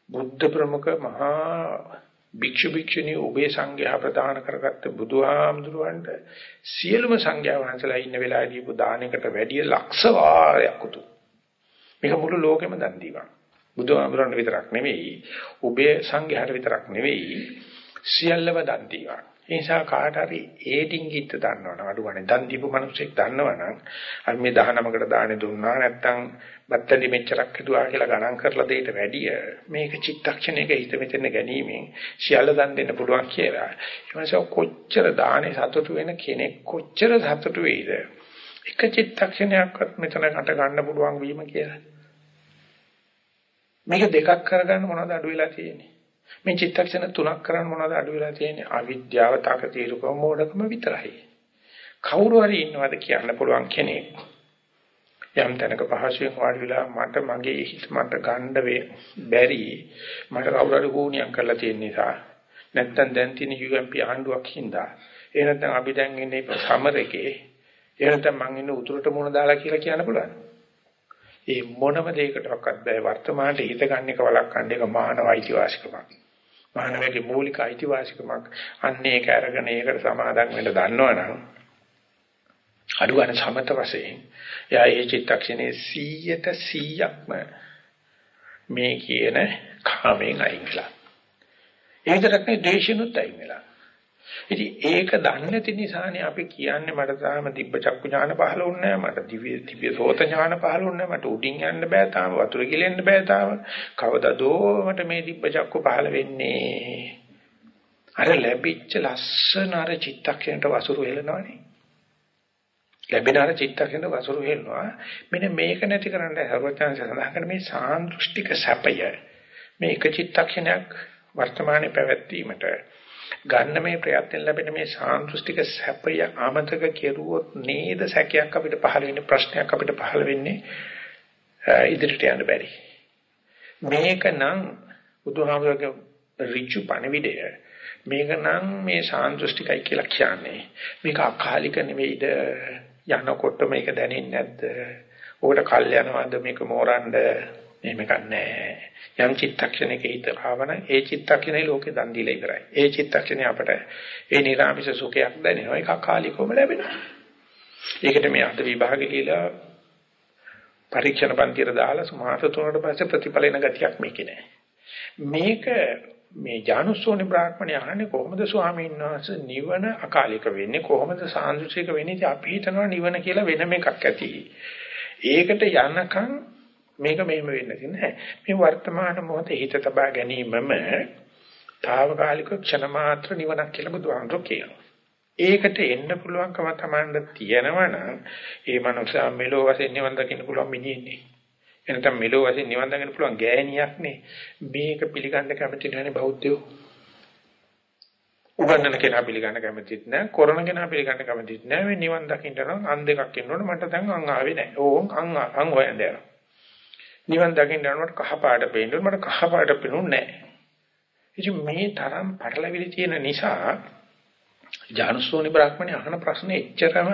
බුද්ධ ප්‍රමුඛ මහා භික්ෂු භික්ෂුණී ඔබේ සංඝයා ප්‍රදාන කරගත්ත බුදුහාමුදුරුවන්ට සියලුම සංඝයා වහන්සේලා ඉන්න වෙලාවේ දීපු දානයකට වැඩිය ලක්ෂ වාරයක් උතු. මේක මුළු ලෝකෙම දන් දීවා. බුදුහාමුදුරන්ට විතරක් නෙවෙයි, ඔබේ සංඝයාට විතරක් නෙවෙයි, සියල්ලම දන් දීවා. ඒ නිසා කාට හරි ඒ ඩිංගිත් දන්නවනම් අඩුවනේ දන් දීපු මිනිස්සෙක් දන්නවනම් අපි මේ 19කට දානේ දුන්නා නැත්තම් බත්තලි මෙච්චරක් හදුවා කියලා ගණන් කරලා දෙයට වැඩිය මේක චිත්තක්ෂණයක හිත මෙතන ගැනීමෙන් සියල්ල දන් දෙන්න පුළුවන් කියලා. ඒ නිසා කොච්චර දානේ සතුටු වෙන කෙනෙක් කොච්චර සතුටු වෙයිද? එක චිත්තක්ෂණයක්වත් මෙතන කට ගන්න පුළුවන් වීම කියලා. මේක දෙකක් කරගන්න මොනවද අඩු වෙලා තියෙන්නේ? මේ චිත්තක්ෂණ තුනක් කරන්න මොනවද අඩු වෙලා තියෙන්නේ? අවිද්‍යාව, තකතිරුකම, මෝඩකම විතරයි. කවුරු හරි ඉන්නවද කියන්න පුළුවන් කෙනෙක්. යම් තැනක පහසුවෙන් වාඩි වෙලා මට මගේ හිත මට ගන්න බැරි මට කවුරු හරි ගෝණියක් කරලා තියෙන නිසා නැත්තම් දැන් තියෙන UMP ආණ්ඩුවක් හින්දා ඒ නැත්තම් අපි දැන් ඉන්නේ සමරකේ ඒ නැත්තම් මං ඉන්නේ උතුරට මුණ දාලා කියලා කියන්න පුළුවන්. ඒ මොනම දෙයකටවත් බෑ වර්තමානයේ හිත ගන්න එක වළක්වන්න එක මානව අයිතිවාසිකමක්. මානවයේ මූලික අයිතිවාසිකමක්. අන්න ඒක අරගෙන ඒකට සමාදන් වෙන්න දන්නවනම් අඩු ගන්න සමත වශයෙන් එයා ඒ චිත්තක්ෂණේ 100ට 100ක්ම මේ කියන කාමෙන් අයින් වෙලා. ඒ විතරක් නෙවෙයි ද්වේෂෙනුත් අයින් වෙලා. ඉතින් ඒක දන්නේ නැති නිසානේ අපි කියන්නේ මට තාම දිබ්බ චක්කු ඥාන පහළ වුණේ නැහැ මට දිව්‍ය දිව්‍ය සෝත ඥාන පහළ වුණේ නැහැ මට උඩින් යන්න බෑ තාම වතුර ගිලෙන්න බෑ තාම. කවදාදෝ මට මේ දිබ්බ චක්කු පහළ වෙන්නේ. අර ලැබිච්ච ලස්සන අර චිත්තක්ෂණයට වසුරු හෙලනවනේ ලැබෙන අර චිත්තක්ෂණයට වසුරු හෙලනවා මෙන්න මේක නැති කරන්න හරවචාන්ස සඳහන් කරන මේ සාන්දෘෂ්ටික සැපය මේ එක චිත්තක්ෂණයක් වර්තමානයේ පැවැත්වීමට ගන්න මේ ප්‍රයත්නෙන් ලැබෙන මේ සාන්දෘෂ්ටික සැපය ආමතක කෙරුවොත් නේද සැකයක් අපිට පහළ වෙන්නේ ප්‍රශ්නයක් අපිට පහළ වෙන්නේ ඉදිරියට යන්න බැරි. මේකනම් බුදුහාමුදුරගේ ඍජු පණවිඩය. මේකනම් මේ සාන්දෘෂ්ටිකයි කියලා කියන්නේ. මේක අකාලික නෙවෙයිද? යනකොට මේක දැනෙන්නේ නැද්ද? ඔකට කල් යනවාද? මේක මෝරන්න එහෙම ගන්නෑ. යම් චිත්තක්ෂණයක හිත ආවන ඒ චිත්තක්ෂණේ ලෝකේ දන් දීලා ඉවරයි. ඒ චිත්තක්ෂණේ අපට ඒ නිර්ආමිෂ සුඛයක් දැනෙනවා. ඒක අකාලිකවම ලැබෙනවා. ඒකට මේ අද විභාගෙ කියලා පරීක්ෂණ පන්තියට දාලා සුමාස තුනකට පස්සේ ප්‍රතිඵල එන ගතියක් මේකේ නෑ. මේක මේ ජානුස්සෝනි බ්‍රාහ්මණය අහන්නේ කොහොමද ස්වාමීන් වහන්සේ නිවන අකාලික වෙන්නේ කොහොමද සාන්දෘශික වෙන්නේ අපි හිතනවා නිවන කියලා වෙනම එකක් ඇති. ඒකට යනකම් මේක මෙහෙම වෙන්නේ නැහැ. මේ වර්තමාන මොහොතේ හිත තබා ගැනීමම తాවකාලික ක්ෂණ මාත්‍ර නිවනක් කියලා බුදුහාමුදුරු කියනවා. ඒකට එන්න පුළුවන්කම තමන්ට තියෙනවා නම් ඒ මනුස්සයා මෙලෝ වශයෙන් නිවන් දකින්න පුළුවන් මිනිහෙන්නේ. එනතම් මෙලෝ වශයෙන් නිවන් දකින්න පුළුවන් ගෑණියක් නේ. මේක පිළිගන්න කැමති නැහැනේ බෞද්ධයෝ. උගන්නන කෙනා පිළිගන්න කැමතිත් නැහැ. කරන කෙනා පිළිගන්න කැමතිත් නැහැ. මේ නිවන් දකින්න නම් අන් දෙකක් ඉන්නවනේ මට දැන් අන් ආවේ නැහැ. ඕන් අන් අන් හොයන්න යනවා. නිවන් දකින්න යනකොට කහ පාට පේනවා මට කහ පාට පේනුන්නේ නැහැ. ඉතින් මේ තරම් පටලවිලි තියෙන නිසා ජානුසෝනි බ්‍රාහ්මණය අහන ප්‍රශ්නේ එච්චරම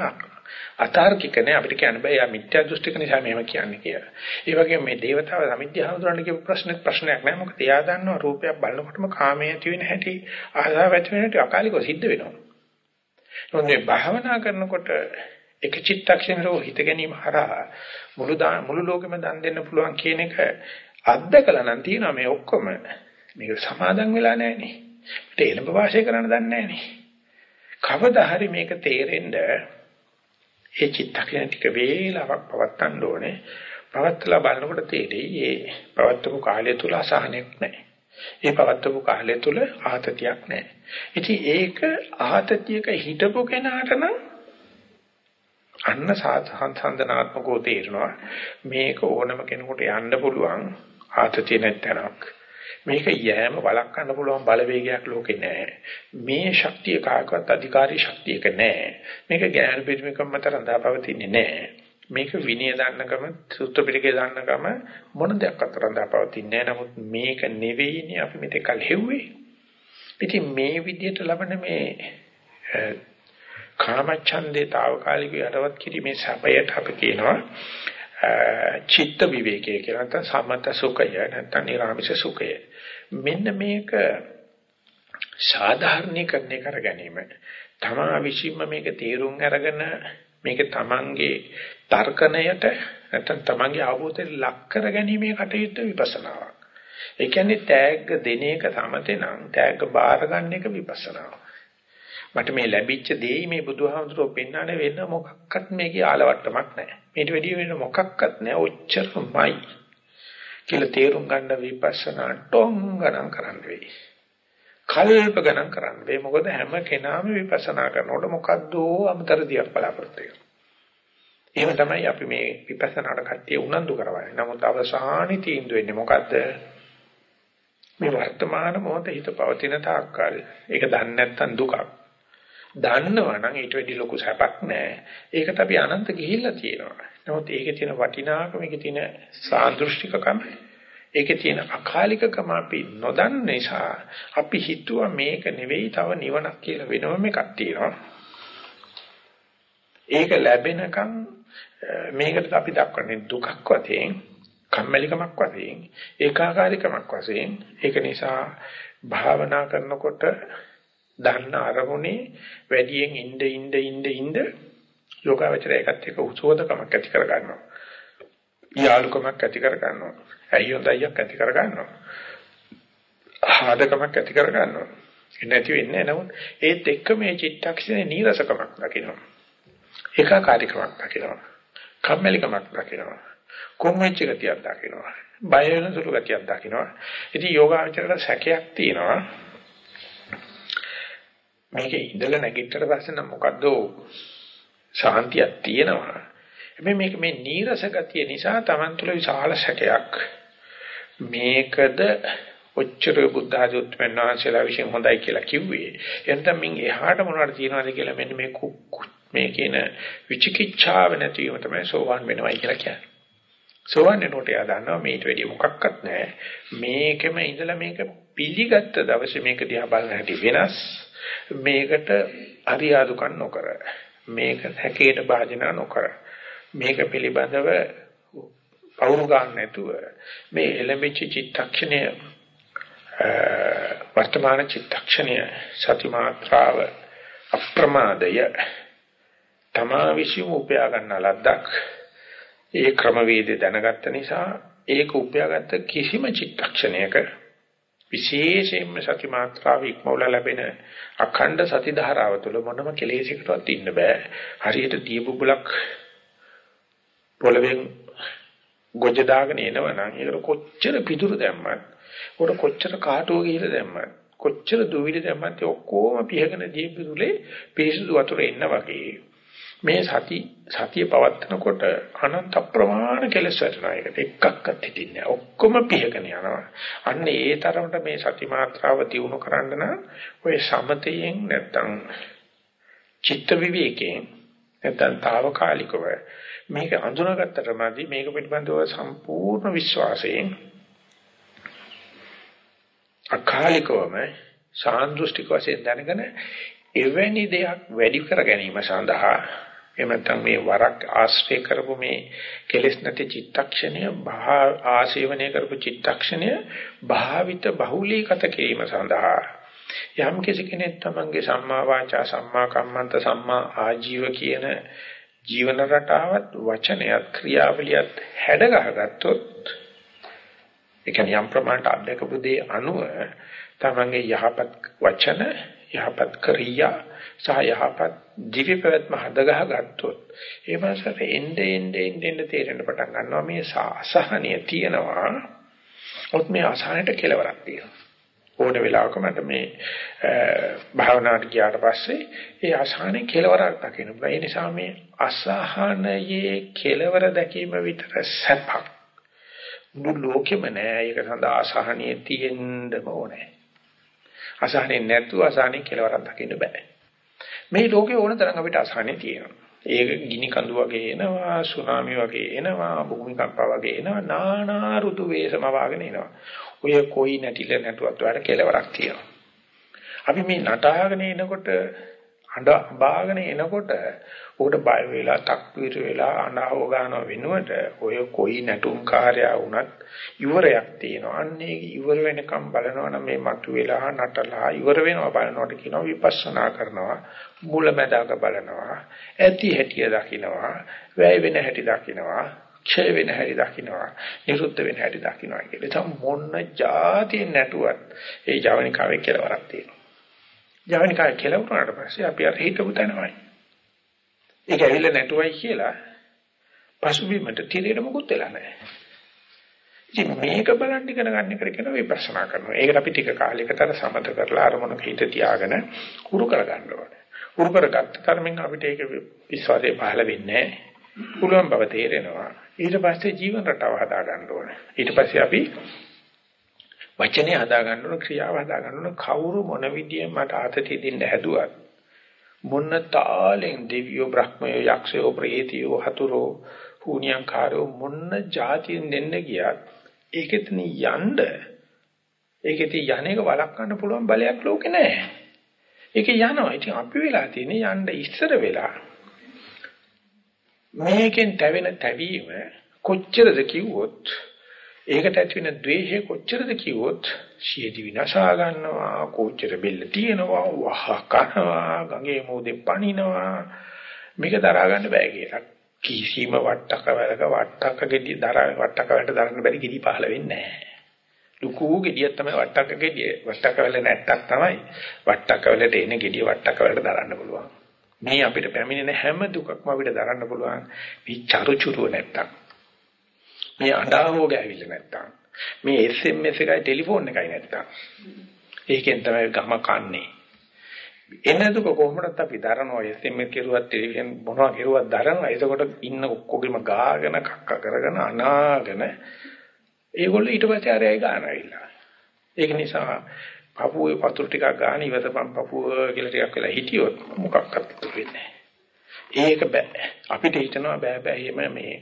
අතාර්කික නෑ අපිට කියන්න බෑ යා මිත්‍යා දෘෂ්ටික නිසා මෙහෙම කියන්නේ කියලා. ඒ වගේම මේ දේවතාව සමිද්ධාහඳුරන්න කියපු ප්‍රශ්නෙත් ප්‍රශ්නයක් නෑ මොකද එයා දන්නවා රූපයක් බලනකොටම කාමයේ ඇති වෙන හැටි ආසාව ඇති වෙන හැටි අකාලිකව සිද්ධ වෙනවා. මොකද මේ භාවනා කරනකොට එක චිත්තක්ෂණයක හිත ගැනීම හරහා මුළු මුළු ලෝකෙම දන් දෙන්න පුළුවන් කියන එක අත්දකලා නම් තියෙනවා මේ ඔක්කොම මේක සමාදන් වෙලා නැහනේ. ඒත් එළඹ වාසය කරන්න දන්නේ නැහනේ. කවදා හරි මේක තේරෙන්න ඒ චිත්තක්ෂණ ටික වේලාවක් පවත්තන්න ඕනේ. පවත්තලා බලනකොට තේරෙයි මේ පවත්තපු කාලය තුල අසහනයක් නැහැ. ඒ පවත්තපු කාලය තුල ආතතියක් නැහැ. ඉතින් ඒක ආතතියක හිටපු කෙනාට නම් අන්න සාධාන්තනාත්මකව තේරෙනවා මේක ඕනම කෙනෙකුට යන්න පුළුවන් ආතතිය නැත්තරක් මේක යෑම වළක්වන්න පුළුවන් බලවේගයක් ලෝකේ නැහැ මේ ශක්තිය කාකවත් අධිකාරී ශක්තියක නැහැ මේක ඥාන පිරිමකම් මත රඳාපවතින්නේ නැහැ මේක විනය දන්නකම සූත්‍ර පිටකේ දන්නකම මොන දෙයක් අතර රඳාපවතින්නේ නැහැ නමුත් මේක නෙවෙයිනේ අපි මෙතෙක් කල් හෙව්වේ. ඉතින් මේ විදිහට ලබන මේ කාමච්ඡන්දේ తాවකාලික යටවත් කිරීමේ සැපයට අපි කියනවා චිත්ත විවේකය කියලා නැත්නම් සමත සුඛය නැත්නම් නිරාමිෂ සුඛය. මෙන්න මේක සාධාරණීකරණය කර ගැනීම. තමා විශ්ීම මේක තේරුම් අරගෙන මේක තමන්ගේ තර්කණයට නැත්නම් තමන්ගේ අවබෝධයට ලක් කර ගැනීමේ කටයුත්ත විපස්සනාවක්. ඒ කියන්නේ තෑග්ග දෙන එක සමතේ නම් තෑග්ග බාර ගන්න එක විපස්සනාවක්. මට මේ ලැබිච්ච දෙයි මේ බුදුහාමුදුරුවෝ පෙන්වන්නේ වෙන මොකක්වත් මේකේ ආලවට්ටමක් නැහැ. මේට වැඩිය වෙන මොකක්වත් නැහැ. ඔච්චරමයි. කියලා තේරුම් ගන්න විපස්සනා ටොං ගණන් කරන්න වෙයි. කල්ප ගණන් කරන්න වෙයි. මොකද හැම කෙනාම විපස්සනා කරනකොට මොකද්ද අමතර දියක් බලාපොරොත්තු වෙනවා. එහෙම තමයි අපි මේ විපස්සනාට කට්ටිය උනන්දු කරවන්නේ. නමුත් අවසානයේ තීන්දුව වෙන්නේ මොකද්ද? මේ වර්තමාන මොහොතේ හිත පවතින තාක්කල් ඒක දන්නේ නැත්නම් දුකක්. දන්නවා නම් ඊට වැඩි ලොකු සැපක් නැහැ. ඒකට අපි අනන්ත ගිහිල්ලා තියෙනවා. නමුත් ඒකේ තියෙන වටිනාකම, ඒකේ තියෙන සාදෘෂ්ටිකකම, ඒකේ තියෙන අකාලිකකම අපි නොදන්න නිසා අපි හිතුවා මේක නෙවෙයි තව නිවනක් කියලා වෙනම එකක් තියෙනවා. ඒක ලැබෙනකන් මේකට අපි දක්වන්නේ දුකක් වශයෙන්, කම්මැලිකමක් වශයෙන්, ඒකාකාරීකමක් වශයෙන්. ඒක නිසා භාවනා කරනකොට දන්න අරමුණේ වැඩියෙන් ඉඳ ඉඳ ඉඳ ඉඳ යෝගාවචරය එකත් එක්ක උසෝදකමක් ඇති කර ගන්නවා. යාලුකමක් ඇති කර ගන්නවා. ඇයියොදයියක් ඇති කර ගන්නවා. ආදකමක් ඇති කර ගන්නවා. නැති වෙන්නේ නමුත් ඒත් එක්ක මේ චිත්තක්ෂණේ නීරසකමක් දකිනවා. ඒකාකාරීකමක් දකිනවා. කම්මැලිකමක් දකිනවා. කොම්මැච්ච ගතියක් දකිනවා. බය වෙන සුළු ගතියක් දකිනවා. ඉතින් යෝගාචරයට සැකයක් තියෙනවා. මේකේ ඉඳලා නැගිටතර පස්සේ නම් මොකද්ද ශාන්තියක් තියෙනවා. හැබැයි මේක මේ නීරස ගතිය නිසා Taman තුල විශාල සැකයක්. මේකද ඔච්චර බුද්ධ ආධුත්මයන් වහන්සේලා විසින් හොඳයි කියලා කිව්වේ. එතන මින් එහාට මොනවද තියෙනවද කියලා මෙන්න මේ මේ කියන විචිකිච්ඡාව නැතිවම තමයි සෝවන් වෙනවයි කියලා කියන්නේ. සෝවන් වෙනකොට එයා දන්නවා මේට වැඩිය මොකක්වත් නැහැ. මේකෙම ඉඳලා මේක පිළිගත්ත දවසේ මේක දිහා බලන හැටි වෙනස්. මේකට අරියාදුකම් නොකර මේක හැකේට භාජන නොකර මේක පිළිබඳව පවුරු ගන්න නැතුව මේ එළඹිච්ච චිත්තක්ෂණය වර්තමාන චිත්තක්ෂණය සති මාත්‍රාව අප්‍රමාදය තමා විශ්ව උපයා ගන්න ලද්දක් ඒ ක්‍රමවේදය දැනගත්ත නිසා ඒක උපයාගත්ත කිසිම චිත්තක්ෂණයක විශේෂයෙන්ම සති මාත්‍රාව ඉක්මවල ලැබෙන අඛණ්ඩ සති ධාරාව තුළ මොනම කෙලෙසයකටවත් ඉන්න බෑ. හරියට දීබුබුලක් පොළවෙන් ගොජ දාගෙන එනවනම් ඒකට කොච්චර පිටුරු දැම්මත්, උඩ කොච්චර කාටුව ගිහලා දැම්මත්, කොච්චර දුවිලි දැම්මත් ඔක්කොම පිහගෙන දීබුදුලේ පිරිසුදු වතුර එන්න වගේ මේ සති සතිය පවත්නකොට අනන්ත ප්‍රමාණ කෙලස් වැටෙනවා. ඒකට එකක්වත් හිටින්නේ ඔක්කොම පිහගෙන යනවා. අන්න ඒ තරමට මේ සති මාත්‍රාව දියුණු කරන්න නම් ඔය සමතයෙන් නැත්තම් චිත්ත විවේකයෙන් නැත්තම් తాවකාලිකව මේක අඳුනගත්තට මදි මේක පිළිබඳව සම්පූර්ණ විශ්වාසයෙන් අකාලිකවම සාන්දෘෂ්ටික වශයෙන් දැනගෙන එවැනි දෙයක් වැඩි කර ගැනීම සඳහා එහෙම නැත්නම් මේ වරක් ආශ්‍රය කරපු මේ කෙලෙස් නැති චිත්තක්ෂණය ආශේවනය කරපු චිත්තක්ෂණය භාවිත බහුලීගත කිරීම සඳහා යම් කෙනෙක් තමන්ගේ සම්මා වාචා සම්මා කම්මන්ත සම්මා ආජීව කියන ජීවන රටාවත් වචනයත් ක්‍රියාවලියත් හැඩ ගහගත්තොත් ඒ කියන්නේ යම් ප්‍රමාණයට අධ්‍යක්ෂ දේ අනුව තමන්ගේ යහපත් වචන යහපත් ක්‍රියා සහ යහපත් දිවි පැවැත්ම හදගහ ගත්තොත් ඒ මාසට එnde ende ende ende තේරෙන්න පටන් ගන්නවා. මේ අසහනිය තියෙනවා. ඔත් මේ අසහනයට කෙලවරක් තියෙනවා. ඕන වෙලාවක මට මේ භාවනාවට ගියාට පස්සේ ඒ අසහනේ කෙලවරක් දකින්න බෑ ඒ නිසා මේ අසහනයේ කෙලවර දැකීම විතර සැපක්. මුළු ලෝකෙම නෑ. ඒක සඳහා අසහනිය තියෙන්නම ඕනේ. අසහනේ නැතුව අසහනේ කෙලවරක් දකින්න බෑ. මේ ලෝකේ ඕන තරම් අපිට අසහනේ තියෙනවා. ඒක ගිනි කඳු වගේ එනවා, සුනාමි වගේ එනවා, භූමිකම්ප වගේ එනවා, නානා ඍතු වේසම වාගෙන එනවා. ඔය කොයි නැටිල නැටුවත් වල කෙලවරක් තියෙනවා. අපි මේ නටාගෙන එනකොට අඬ බාගෙන එනකොට උකට බය වෙලා තක්පීර වෙලා අඬව ගන්නව වෙනුවට ඔය කොයි නැටුම් කාර්යය වුණත් ඉවරයක් තියෙනවා. අන්නේ ඉවර වෙනකම් බලනවා නම් මේ මතු වෙලා නටලා ඉවර වෙනවා බලනකොට කියනවා විපස්සනා කරනවා. මුලැමැදාක බලනවා. ඇති හැටිය දකින්නවා. වැය වෙන හැටි දකින්නවා. ක්ෂය වෙන හැටි දකින්නවා. නිරුද්ධ වෙන හැටි දකින්නවා කියලා. මොන જાතිය නැටුවත් ඒ ජවනිකාවේ කෙලවරක් තියෙනවා. ජවනිකාවේ කෙලවුණාට පස්සේ අපි අර හිතපු තැනමයි. ඒක ඇවිල්ලා නැටුවයි කියලා පසුබිමට තිරේට මොකුත් වෙලා නැහැ. ඉතින් මේක බලන්න ඉගෙන ගන්න එක කියන විපස්සනා කරනවා. ඒකට අපි ටික කාලයකට සමත කරලා අරමුණක හිත තියාගෙන උරු කර ගන්න ඕනේ. උරු කරගත්ත තරමින් අපිට ඒක විශ්වාසය පහළ වෙන්නේ පුළුවන් බව තේරෙනවා. ඊට පස්සේ ජීවන රටාව හදා ගන්න ඕනේ. ඊට පස්සේ අපි වචනේ හදා ගන්න ඕන ක්‍රියාව හදා ගන්න ඕන කවුරු මොන විදියෙන් මට ආතතිය දෙන්න හැදුවත් මොන තාලෙන් දෙවියෝ බ්‍රහ්මයෝ යක්ෂයෝ ප්‍රේතියෝ හතුරෝ පුණ්‍යංකාරෝ මොන જાතියෙන් දෙන්න ගියත් ඒකෙතන යන්න ඒකෙති යන්නේක වළක්වන්න පුළුවන් බලයක් ලෝකේ නැහැ. ඒක යනවා. ඉතින් අපි වෙලා තියෙන්නේ යන්න ඉස්සර වෙලා මේකෙන් තැවෙන තැවීම කොච්චරද කිව්වොත් ඒකට ඇති වෙන ද්වේෂය කොච්චරද කිව්වොත් සියදි විනාශා ගන්නවා කොච්චර බෙල්ල තියෙනවා වහ කරනවා ගඟේ මොදේ පනිනවා. මේක දරා ගන්න බෑ කියලා. කිසිම වට්ටක වලක වට්ටක ගෙඩි දරා වට්ටක වලට දරන්න බැරි ගෙඩි පහළ වෙන්නේ නැහැ ලুকু ගෙඩියක් තමයි වට්ටක ගෙඩිය. වට්ටක වල නැත්තක් තමයි වට්ටක වලට එන ගෙඩිය වට්ටක වලට දරන්න පුළුවන්. මේ අපිට පැමිණෙන හැම දුකක්ම අපිට දරන්න පුළුවන්. මේ චරුචුරුව නැත්තම් මේ අඬාවෝ ගෑවිල්ල නැත්තම් මේ SMS එකයි ටෙලිෆෝන් එකයි නැත්තම් ඒකෙන් තමයි ගම කන්නේ. එනදුක කොහොමදත් අපි දරනවා SMS කෙරුවත් ටෙලිවිෂන් මොනවා කෙරුවත් දරනවා. එතකොට ඉන්න ඔක්කොගෙම ගාගෙන කක්ක කරගෙන අනාගෙන ඒගොල්ලෝ ඊට පස්සේ ආරයයි ගන්නවිලා ඒක නිසා පපුවේ වතුර ටිකක් ගන්න ඉවතපම් පපුව කියලා ටිකක් වෙලා හිටියොත් මොකක්වත් වෙන්නේ ඒක බෑ. අපිට හිතනවා බෑ බෑ එහෙම මේ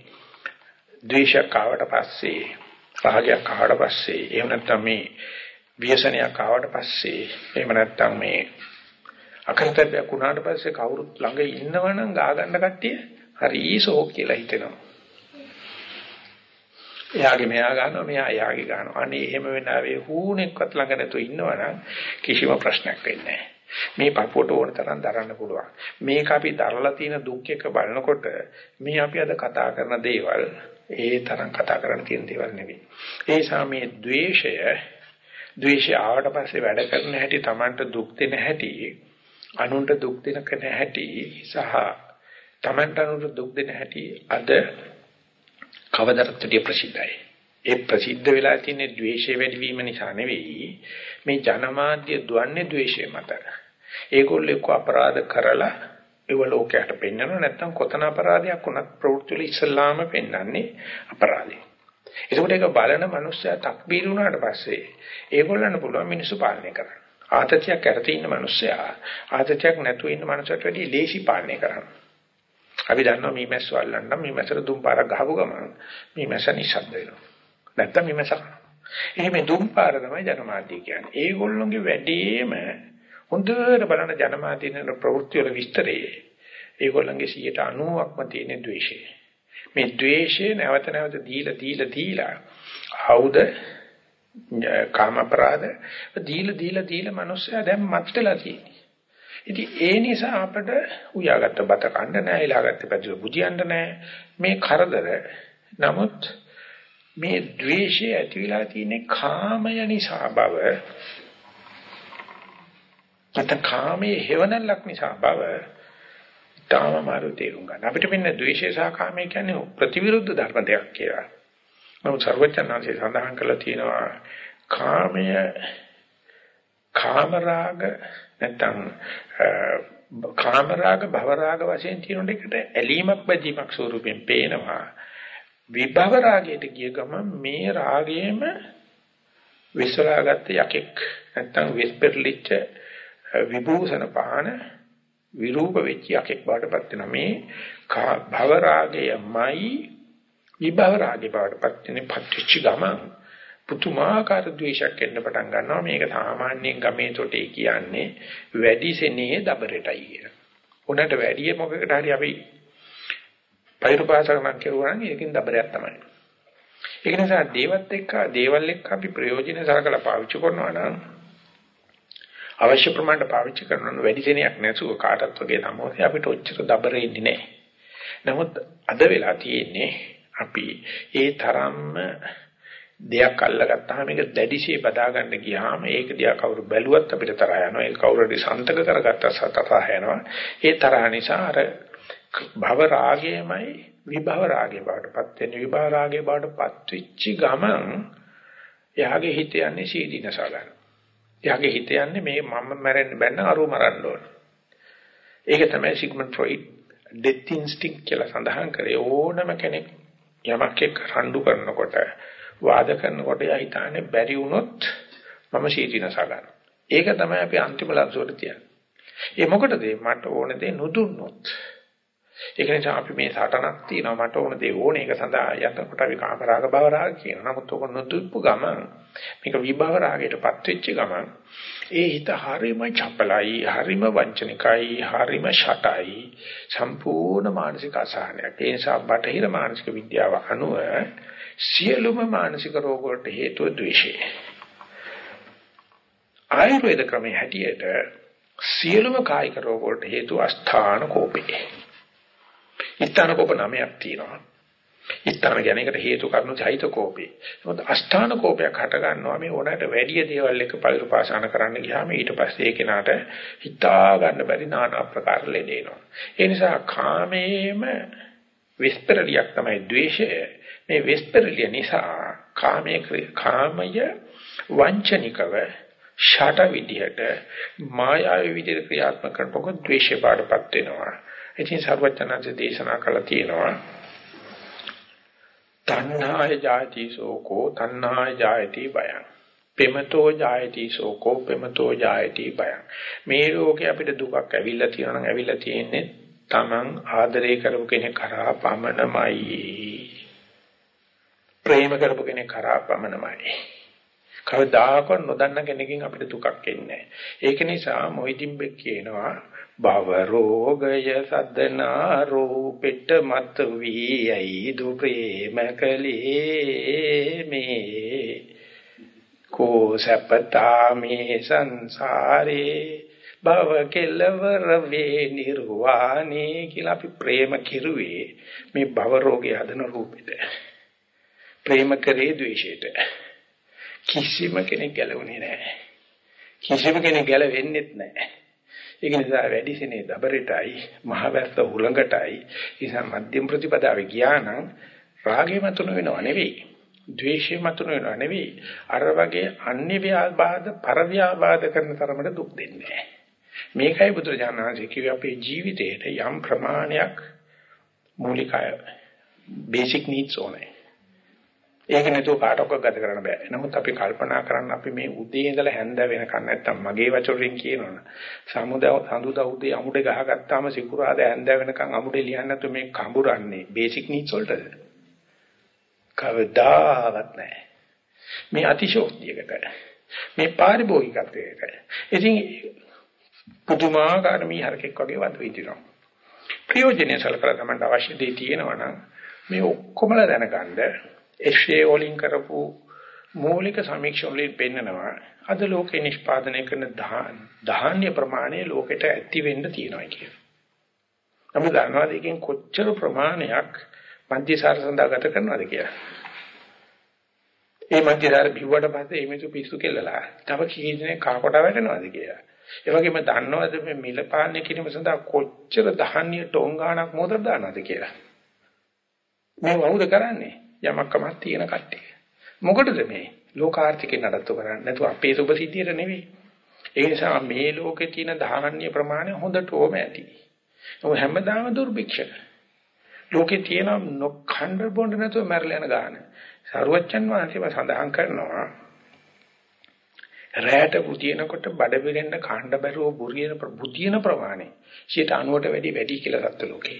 ද්වේෂයක් ආවට පස්සේ රාගයක් ආවට පස්සේ එහෙම නැත්නම් මේ ව්‍යසනයක් ආවට පස්සේ එහෙම නැත්නම් මේ අකරතැබ්බයක් වුණාට පස්සේ කවුරුත් ළඟ ඉන්නවනම් ගා ගන්න කට්ටිය හරි ෂෝක් කියලා හිතෙනවා. එයාගේ මෙයා ගන්නවා මෙයා එයාගේ ගන්නවා. අනේ එහෙම වෙනාවේ හුණෙක්වත් ළඟ නැතුව ඉන්නවනම් කිසිම ප්‍රශ්නයක් වෙන්නේ නැහැ. මේ පපුවට ඕන තරම් දරන්න පුළුවන්. මේක අපි දරලා තියෙන දුක් එක බලනකොට මේ අපි අද කතා කරන දේවල් ඒ තරම් කතා කරන්න තියෙන දේවල් නෙවෙයි. ඒ නිසා මේ द्वේෂය ද්වේෂය ආවට පස්සේ වැඩ කරන හැටි Tamanට දුක් දෙන හැටි අනුන්ට දුක් දෙන කෙන හැටි සහ Tamanට අනුන්ට දුක් දෙන හැටි අද කවදාවත් ප්‍රසිද්ධයි. ඒ ප්‍රසිද්ධ වෙලා තියෙන ද්වේෂය වැඩිවීම නිසා නෙවෙයි මේ ජනමාධ්‍ය දුවන්නේ ද්වේෂය මත. ඒගොල්ලෝ එක්ක අපරාධ කරලා ඒව ලෝකයට පෙන්වන නැත්නම් කොතන අපරාධයක් වුණත් ප්‍රවෘත්ති වල ඉස්සල්ලාම පෙන්වන්නේ අපරාධය. ඒකට ඒක බලන මනුස්සයා තක්බීර වුණාට පස්සේ ඒගොල්ලන්ට පුළුවන් මිනිස්සු පාලනය කරන්න. ආතතියක් ඇති තියෙන මනුස්සයා ආතතියක් නැතුව ඉන්න මනුස්සයට වැඩිය ලේසි පාලනය කරනවා. අපි දන්නවා මේ මැස්ස වල්ලන්නම් මේ මැස්සට දුම් පාරක් ගහපු ගමන් මේ මැස්ස නිසද්ද වෙනවා. නැත්තම් මේ මැස එහෙම දුම් පාර තමයි ජනමාධ්‍ය කියන්නේ. ඒගොල්ලොන්ගේ වැඩේම හොඳට බලන ජනමාධ්‍යන ප්‍රවෘත්ති වල විස්තරේ ඒගොල්ලන්ගේ 90%ක්ම තියෙන ද්වේෂය. මේ ද්වේෂය නැවත නැවත දීලා දීලා දීලා ආවුද කාම අපරාධ දීලා දීලා දීලා මිනිස්සයා දැන් මත්ලා තියෙන්නේ. ඉතින් ඒ නිසා අපිට උයාගත්ත බත කන්න නැහැ, එලාගත්ත පැදුර බුදියන්න නැහැ. මේ කරදර. නමුත් මේ ද්වේෂය ඇති වෙලා තියෙන්නේ කාමය නිසා බව නැත්නම් කාමයේ හේවණල්ලක් නිසා බව තාම මාරු තේරුම් ගන්න. අපිට මෙන්න ද්වේෂය සහ කාමය කියන්නේ ප්‍රතිවිරුද්ධ ධර්ම දෙකක් කියලා. නමුත් සර්වඥාන්සේ සඳහන් කළා තියෙනවා කාමය කාමරාග නැත්නම් කාමරාග භවරාග වශයෙන් තියෙන දෙකට ඇලීමක් බැඳීමක් ස්වරූපයෙන් පේනවා. විභව රාගයට ගිය ගමන් මේ රාගයේම විසලාගත්ත යකෙක්. නැත්නම් විස්පර්ලිච්ච විභූෂණ පාන විරූප වෙච්ච යකෙක් බවටපත් වෙනවා. මේ භව රාගයමයි විභව රාගේ බවටපත් වෙන පත්‍ච්ච ගමන්. පුතුමාකාර ද්වේෂයක් එන්න පටන් ගන්නවා. මේක සාමාන්‍යයෙන් ගමේ තොටේ කියන්නේ වැඩි සෙනෙහ දබරටයි කියන. උනට වැඩි මොකකට හරි අපි පෛරුපාසකමක් කරුවා නම් ඒකෙන් දබරයක් තමයි. ඒක නිසා දේවත් එක්ක දේවල් එක්ක අපි ප්‍රයෝජන සලකලා පාවිච්චි කරනවා නම් අවශ්‍ය ප්‍රමාණයට පාවිච්චි කරනවා නම් වැඩි සෙනෙහක් නැතුව කාටත් වගේ තමයි අපිට ඔච්චර දබරේ ඉන්නේ නැහැ. නමුත් අද වෙලා තියෙන්නේ අපි ඒ තරම්ම දෙයක් අල්ලගත්තාම මේක දැඩිශේ බදා ගන්න ගියාම ඒක දිහා කවුරු බැලුවත් අපිට තරහ යනවා. ඒක කවුරු හරි සන්තක කරගත්තා තරහ යනවා. ඒ තරහ නිසා අර භව රාගයමයි විභව රාගේ බවටපත් වෙන විභව රාගේ බවටපත් වෙච්ච ගමන් එයාගේ හිත යන්නේ සීදීනස ගන්න. එයාගේ හිත යන්නේ මේ මම මැරෙන්න බැන්න අරුව මරන්න ඕන. ඒක තමයි සිග්මන්ඩ් ෆ්‍රොයිඩ් ඩෙත් ඉන්ස්ටින්ක්ට් කියලා සඳහන් කරේ ඕනම කෙනෙක් යමක් එක්ක රණ්ඩු කරනකොට වාද කරනකොට යා හිතන්නේ බැරි වුණොත් මම සීදීනස ගන්න. ඒක තමයි අපි අන්තිම ලක්ෂයට තියන්නේ. ඒ මොකටද මට ඕන දේ නුදුන්නොත් ඒක නිසා අපි මේ සටනක් තියෙනවා මට ඕන දේ ඕනේ ඒක සඳහා යනකොට අපි කාමරාග භව රාග කියනවා. නමුත් ඔක නොදුප්පු ගමන් මේක විභව රාගයටපත් වෙච්ච ගමන් ඒ හිත හරිම චපලයි, හරිම වංචනිකයි, හරිම ෂටයි, සම්පූර්ණ මානසික අසහනයක්. ඒ නිසා බටහිර මානසික විද්‍යාව අනුව සියලුම මානසික රෝග වලට හේතුව ද්වේෂය. ආයුර්වේද ක්‍රමයේ හැටියට සියලුම කායික රෝග වලට හේතුව අස්ථාන කෝපේ. ස්ථාන කෝප නමයක් තියෙනවා. ස්ථාන කියන එකට හේතු කරුණු සහිත කෝපේ. මොකද අස්ථාන කෝපයක් හට ගන්නවා මේ ඕනකට වැඩි දේවල් එක පරිපාසන කරන්න ගියාම ඊට පස්සේ ඒ කෙනාට හිතා ගන්න බැරි নানা ආකාර ලෙඩ එනවා. ඒ නිසා කාමයේම විස්තරලියක් තමයි ද්වේෂය. මේ විස්තරලිය නිසා කාමයේ කාමය වංචනිකව ෂට විදිහට මායාවී විදිහට ක්‍රියාත්මක කරනකොට ද්වේෂය බාඩපත් වෙනවා. ඉතින් සර්වඥාන්සේ දේශනා කළා තියෙනවා තණ්හාය ජාති සෝකෝ තණ්හාය ජායති බයං පෙමතෝ ජායති සෝකෝ පෙමතෝ ජායති බයං මේ ලෝකේ අපිට දුකක් ඇවිල්ලා තියෙනවා නම් ඇවිල්ලා තියෙන්නේ Taman ආදරය කරපු කෙනෙක් කරා පමණමයි. ප්‍රේම කරපු කෙනෙක් කරා පමණමයි. කවදාකවත් නොදන්න කෙනකින් අපිට දුකක් එන්නේ නැහැ. ඒක නිසා මොහිදින් බෙක් කියනවා භව රෝගය සද්දනා රූපෙට මත වී ඇයි දු ප්‍රේම කලේ මේ? කෝ සපතා මේ සංසාරේ? භව කෙලවර වේ නිර්වාණේ කියලා අපි ප්‍රේම කිරුවේ මේ භව රෝගය හදන රූපෙට. ප්‍රේම කරේ ද්වේෂයට. කිසිම කෙනෙක් ගැලවුණේ නැහැ. කිසිම කෙනෙක් ගැලවෙන්නෙත් නැහැ. ඒක නිසා වැඩිසෙනේ දබරටයි මහවැස්ස උලඟටයි. ඉතින් මධ්‍යම ප්‍රතිපදාවේ ගියා නම් රාගේ මතුන වෙනව නෙවෙයි. ද්වේෂය මතුන වෙනව නෙවෙයි. අර වගේ අන්‍ය ව්‍යාබාධ පර ව්‍යාබාධ කරන තරමට දුක් දෙන්නේ මේකයි බුදුරජාණන් වහන්සේ කිව්වේ අපේ ජීවිතේට යම් ප්‍රමාණයක් මූලිකය බේසික් නීඩ්ස් ඕනේ. ඒක නැතුව කාටවත් ගත කරන්න බෑ. නමුත් අපි කල්පනා කරන්න අපි මේ උදේ ඉඳලා හැන්ද වෙනකන් නැත්තම් මගේ වචොරින් කියනවනේ. සමුදා සඳුදා උදේ අමුඩේ ගහගත්තාම සිකුරාද හැන්ද වෙනකන් අමුඩේ ලියන්න නැතුව මේ කඹරන්නේ බේසික් නීඩ්ස් වලටද? කවදාවත් නැහැ. මේ අතිශෝක්තියකට. මේ පාරිභෝගිකත්වයට. ඉතින් පුදුමාකාර මේ හරකෙක් වගේ වද විදිනවා. ප්‍රයෝජනෙ සලකලා තමයි අවශ්‍ය දේ තියෙනවා නම් මේ ඔක්කොමලා දැනගන්න FA වලින් කරපු මූලික සමීක්ෂණ වලින් පෙන්නනවා අද ලෝකේ නිෂ්පාදනය කරන ධාන්‍ය ප්‍රමාණය ලෝකෙට ඇති වෙන්න තියෙනවා කියලා. අපි දන්නවා ඒකෙන් කොච්චර ප්‍රමාණයක් මන්ත්‍රීසාර සඳහා ගත කරනවද කියලා. ඒ මන්ත්‍රීසාර බිව්වට පස්සේ මේ මිසු පිස්සු කෙල්ලලා තව කී දෙනෙක් කහකොට වැටෙනවද කියලා. ඒ වගේම දන්නවද මේ මිල පාලනය කිරීම සඳහා කොච්චර ධාන්‍ය ටෝන් ගාණක් මොදර දානවද කියලා. මේ වහුද කරන්නේ? යමක්කමක් තියෙන කට්ටිය. මොකටද මේ ලෝකාර්ථිකේ නඩත්තු කරන්නේ නැතුව අපේ සුභසිද්ධියට නෙවෙයි. ඒ නිසා මේ ලෝකේ තියෙන ධාන්‍ය ප්‍රමාණය හොඳට ඕම ඇති. ඔය හැමදාම දුර්භික්ෂ. ලෝකේ තියෙන නොඛණ්ඩ බොණ්ඩ නැතුව මැරලා යන ගාන. සරුවච්චන් වහන්සේම සඳහන් කරනවා රැයට බුදිනකොට බඩ පිරෙන්න කාණ්ඩ බැරුව බුරියන බුදින ප්‍රමාණය 90ට වැඩි වැඩි කියලා සත්ත්ව ලෝකේ.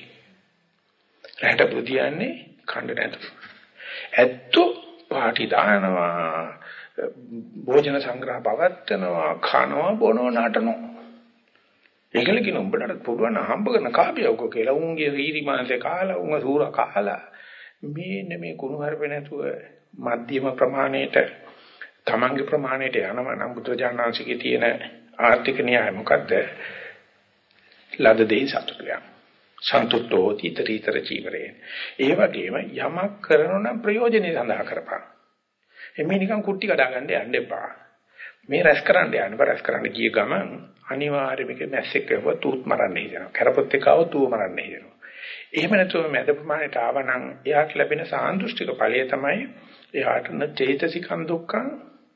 රැයට බුදියන්නේ කාණ්ඩ නැතුව. ඇත්තෝ පාටි දානවා භෝජන සංග්‍රහ පවත්නවා කනවා බොනවා නටනවා ඒකල කියන උඹලට පුළුවන් හම්බ කරන කාපියවක කියලා උන්ගේ රීරි මාංශේ කාලා උන් සූර කාලා මේ මේ කුණු හරපේ නැතුව මධ්‍යම ප්‍රමාණයට තමන්ගේ ප්‍රමාණයට යනවා නම් බුදුජානනාංශිකේ තියෙන ආර්ථික න්‍යාය මොකද්ද? ලද දෙයි සතුටු යන. සන්තුෂ්ටෝ තීතරීතර ජීවරේ. ඒ වගේම යමක් කරනවා නම් ප්‍රයෝජනෙ සඳහා කරපන්. එමේ නිකන් කුට්ටි කඩා ගන්න යන්න එපා. මේ රැස් කරන්න යන්න බෑ රැස් කරන්න ගිය ගමන් අනිවාර්යයෙන්ම මේක මැස්සෙක් වෙව තූත් මරන්න හිතෙනවා. කරපොත් එක්ක ආව තූ මරන්න හිතෙනවා. එහෙම නැතුව මැද ප්‍රමාණයට ආවනම් එයාට ලැබෙන සාන්දෘෂ්ටික ඵලය තමයි එයාට න චේතසිකං දුක්ඛං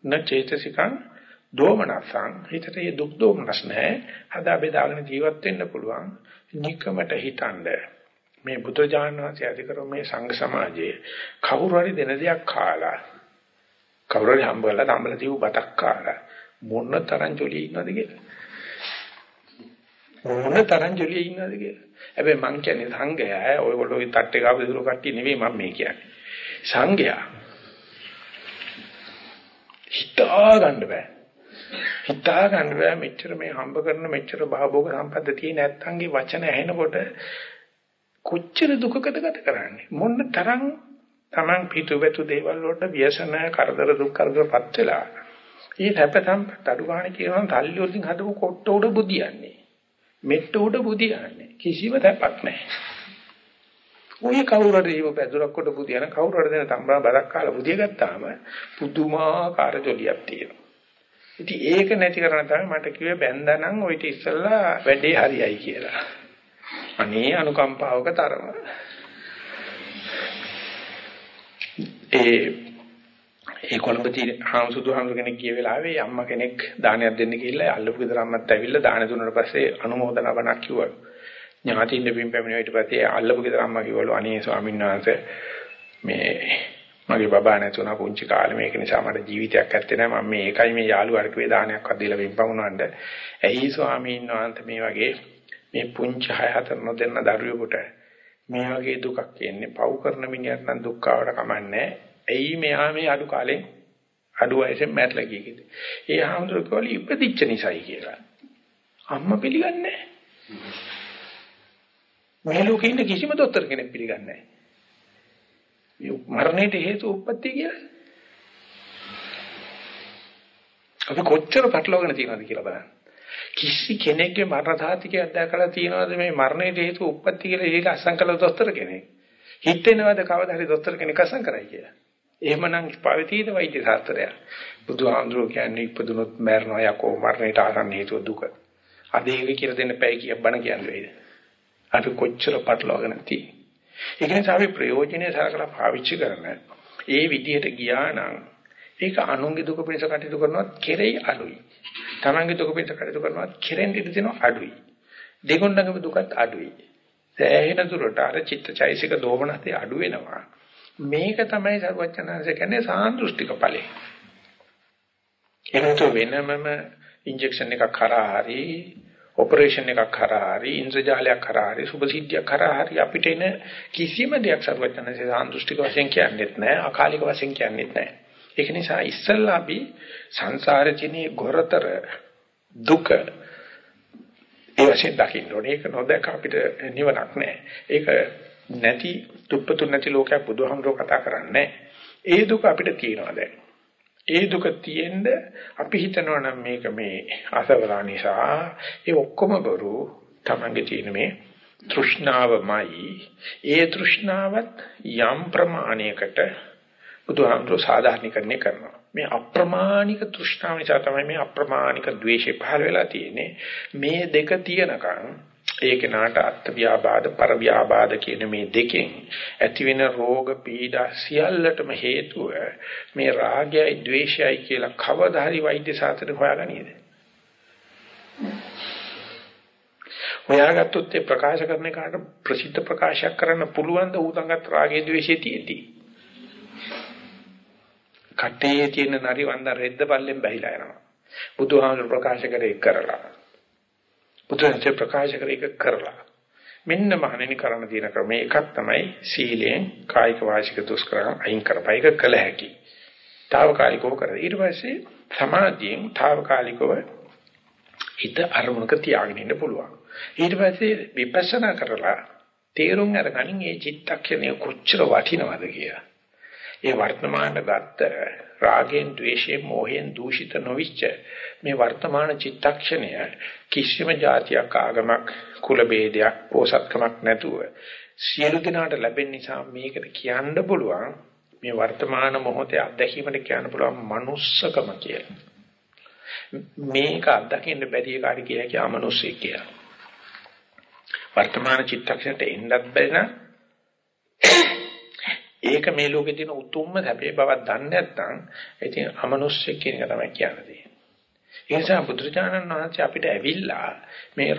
න චේතසිකං දෝමනසං හිතට ඒ දුක් දෝමනස් නැහැ. හදා බෙදාගෙන ජීවත් වෙන්න පුළුවන්. නිකමට හිතනද? මේ බුදුජානක වහන්සේ ඇති කරෝ මේ සංඝ සමාජයේ කවුරු හරි දෙන දෙයක් කාලා කවුරු හරි හම්බවලා තම්බල දීපු බතක් කාලා මොන තරම් ජොලිය ඉන්නවද කියලා? මොන තරම් ජොලිය ඉන්නවද කියලා? හැබැයි මං කියන්නේ සංඝයා ඔයගොල්ලෝ ওই තට්ටේ ගාව විදුරු කට්ටිය නෙවෙයි මම මේ කියන්නේ. සංඝයා හිතා ගන්න බෑ. හිතා ගන්න බෑ. මෙච්චර මේ හම්බ කරන මෙච්චර භාභෝග සම්පන්න තියෙන නැත්තන්ගේ වචන ඇහෙනකොට කොච්චර දුකකද ගත කරන්නේ? මොන තරම් Taman පිටුවැතු දේවල් වලට ව්‍යසන කරදර දුක් කරදරපත් වෙලා ඊ හැප සම්පත් අඩු ගන්න කියනවා තල්ලි වලින් හදපු කොට්ට උඩ බුදියන්නේ. මෙට්ට උඩ බුදියන්නේ. කිසිම තැපක් නැහැ. ඔය කවුරු හරි ඉව පැදුරක් කොට බුදියන කවුරු හරි දෙන තම්බා බරක් කාලා බුදිය ගත්තාම පුදුමාකාර ජොලියක් තියෙනවා. ඉතින් ඒක නැති කරන තමයි මට කිව්වේ බැන්දනම් ඔය ඉත ඉස්සල්ලා වැඩේ හරියයි කියලා. අනේ අනුකම්පාවක තරම. ඒ ඒ කොළඹ තියෙන හාමුදුරු හාමුදුරු කෙනෙක් ගිය වෙලාවේ අම්මා කෙනෙක් දානයක් දෙන්න ගිහිල්ලා අල්ලපු ගෙදර අම්මත් ඇවිල්ලා දාන දුන්නාට පස්සේ අනුමෝදනා බණක් කිව්වලු. ඥාතිින් දෙපින් පැමිණුවා ඊට පස්සේ අල්ලපු ගෙදර අම්මා කිව්වලු අනේ ස්වාමීන් වහන්සේ මේ මගේ බබා නැතුණා පුංචි කාලේ මේක නිසා මට ජීවිතයක් ඇත්තේ නැහැ. මම මේ එකයි මේ යාළුවාට කිව්වේ දානයක්වත් දීලා විම්පමුණවන්න ඇයි ස්වාමීන් වහන්සේ මේ වගේ මේ පුංචි හය හතර නොදෙන්න දරුවෙකුට මේ වගේ දුකක් එන්නේ? පව් කරන මිනිහට නම් දුක්ඛවට කමන්නේ ඇයි මෙහා මේ අඩු කාලෙන් අඩු වයසෙන් මැරලා ගියේ ඒ ආහඳුර කෝලි ඉපදිච්ච නිසායි කියලා. අම්මා පිළිගන්නේ නැහැ. මේ ලෝකේ ඉන්න කිසිම දොස්තර කෙනෙක් පිළිගන්නේ නැහැ. මරණයට හේතු උප්පත්ති කියලා. අපි කොච්චර පැටලවගෙන තියෙනවද කියලා බලන්න. කිසි කෙනෙක්ගේ මරණ සාතිකයක් දැකලා තියෙනවද මේ මරණයට හේතු උප්පත්ති කියලා ඒක අසං කළ දොස්තර කෙනෙක්. හිතෙනවද කවදා හරි දොස්තර කෙනෙක් අසං කරයි කියලා. එහෙමනම් පවිතීද වෛද්‍ය ශාස්ත්‍රය. බුදුහාමුදුරුවෝ කියන්නේ ඉපදුනොත් මරණය යකෝ මරණයට ආරන්න හේතුව දුක. අද ඒක කියලා දෙන්න පැය කියක් බණ කියන්නේ. අපි කොච්චර පැටලවගෙන තියෙන්නේ. ඒක නිසා අපි ප්‍රයෝජනෙ සලකලා පාවිච්චි කරන ඒ විදිහට ගියා නම් ඒක අනුන්ගේ දුක පිණිස කටයුතු කරනවත් කෙරෙයි අඩුයි. තමන්ගේ දුක පිණිස කටයුතු කරනවත් කෙරෙන් ඉඳ දෙනවා අඩුයි. දෙගොල්ලන්ගේම දුකත් අඩුයි. සෑහෙන දුරට අර චිත්තචෛසික දෝමනස්තේ අඩු වෙනවා. මේක තමයි සර්වඥාන්සේ කියන්නේ සාන්දෘෂ්ටික ඵලය. එනතු වෙනමම ඉන්ජෙක්ෂන් එකක් කරා හරි ඔපරේෂන් එකක් කරා හරි ඉන්ද්‍රජාලයක් කරා හරි සුභසිද්ධියක් කරා හරි අපිට එන කිසිම දෙයක් සර්වඥන්සේ සාන්දෘෂ්ටික වශයෙන් කියන්නේත් නැහැ අකාලික වශයෙන් කියන්නේත් නැහැ ඒක නිසා ඉස්සල්ලා අපි සංසාරචිනේ ගොරතර දුක ඒ වශයෙන් දකින්න ඕනේ. ඒක නොදක අපිට නිවනක් නැහැ ඒක නැති දුප්පතුන් නැති ලෝකයක් බුදුහමරෝ කතා කරන්නේ ඒ දුක අපිට තියෙනවා දැන්. ඒ දුක තියෙන්න අපි හිතනවා නම් මේක මේ අසවලා නිසා ඒ ඔක්කොම බරු. තමන්ගේ තියෙන මේ තෘෂ්ණාවමයි. ඒ තෘෂ්ණාවත් යම් ප්‍රමාණයකට බුදුහාමුදුර සාධාරණීකරණය කරනවා. මේ අප්‍රමාණික තෘෂ්ණාව නිසා තමයි මේ අප්‍රමාණික ද්වේෂය පහළ වෙලා තියෙන්නේ. මේ දෙක තියෙනකන් ඒ කෙනාට අත්ත්‍ය ව්‍යාබාධ පර ව්‍යාබාධ කියන මේ දෙකෙන් ඇතිවෙන රෝග පීඩා සියල්ලටම හේතුව මේ රාගයයි ద్వේෂයයි කියලා කවදා හරි වෛද්‍ය සාත්‍රේ හොයාගනියද හොයාගත්තොත් ඒ ප්‍රකාශ කරන කාට ප්‍රසිද්ධ ප්‍රකාශයක් කරන්න පුළුවන් ද? ඌතංගත් රාගයේ ద్వේෂයේ තියෙති කටේ තියෙන nari වන්ද රෙද්ද පල්ලෙන් බැහිලා යනවා. බුදුහාමුදුර ප්‍රකාශ කරේ කරලා. බුදුන්සේ ප්‍රකාශ කර එක කරලා මෙන්න මහණෙනි කරන්න තියෙන ක්‍රමය එකක් තමයි සීලයෙන් කායික වාචික දුෂ්කරම් අයින් කරපයික කළ හැකි. తాවකාලිකව කරද. ඊට පස්සේ සමාධියෙන් తాවකාලිකව හිත අරමුණක තියාගෙන ඉන්න පුළුවන්. ඊට පස්සේ විපස්සනා කරලා තේරුම් අරගනින් මේ චිත්තක්ෂණය කොච්චර වටිනවද කියලා. ඒ වර්තමාන ගත්ත රාගයෙන්, ద్వේෂයෙන්, මෝහයෙන් දූෂිත නොවිච්ච මේ වර්තමාන චිත්තක්ෂණය කිසිම જાතියක් ආගමක් කුල ભેදයක් පෝසත්කමක් නැතුව සියලු දෙනාට ලැබෙන නිසා මේකට කියන්න පුළුවන් මේ වර්තමාන මොහොතේ අත්දැකීමට කියන්න පුළුවන් manussකම කියලා. මේක අත්දකින්න බැරි කාට කියලා කිය අමනුස්සයෙක් කියලා. වර්තමාන චිත්තක්ෂණයට එන්නත් බැරි නම් ඒක මේ ලෝකේ තියෙන උතුම්ම සැපේ බවක් දන්නේ නැත්නම් ඉතින් අමනුෂ්‍ය කියන එක තමයි කියන්නේ. ඒ නිසා බුදුරජාණන් වහන්සේ අපිට ඇවිල්ලා මේ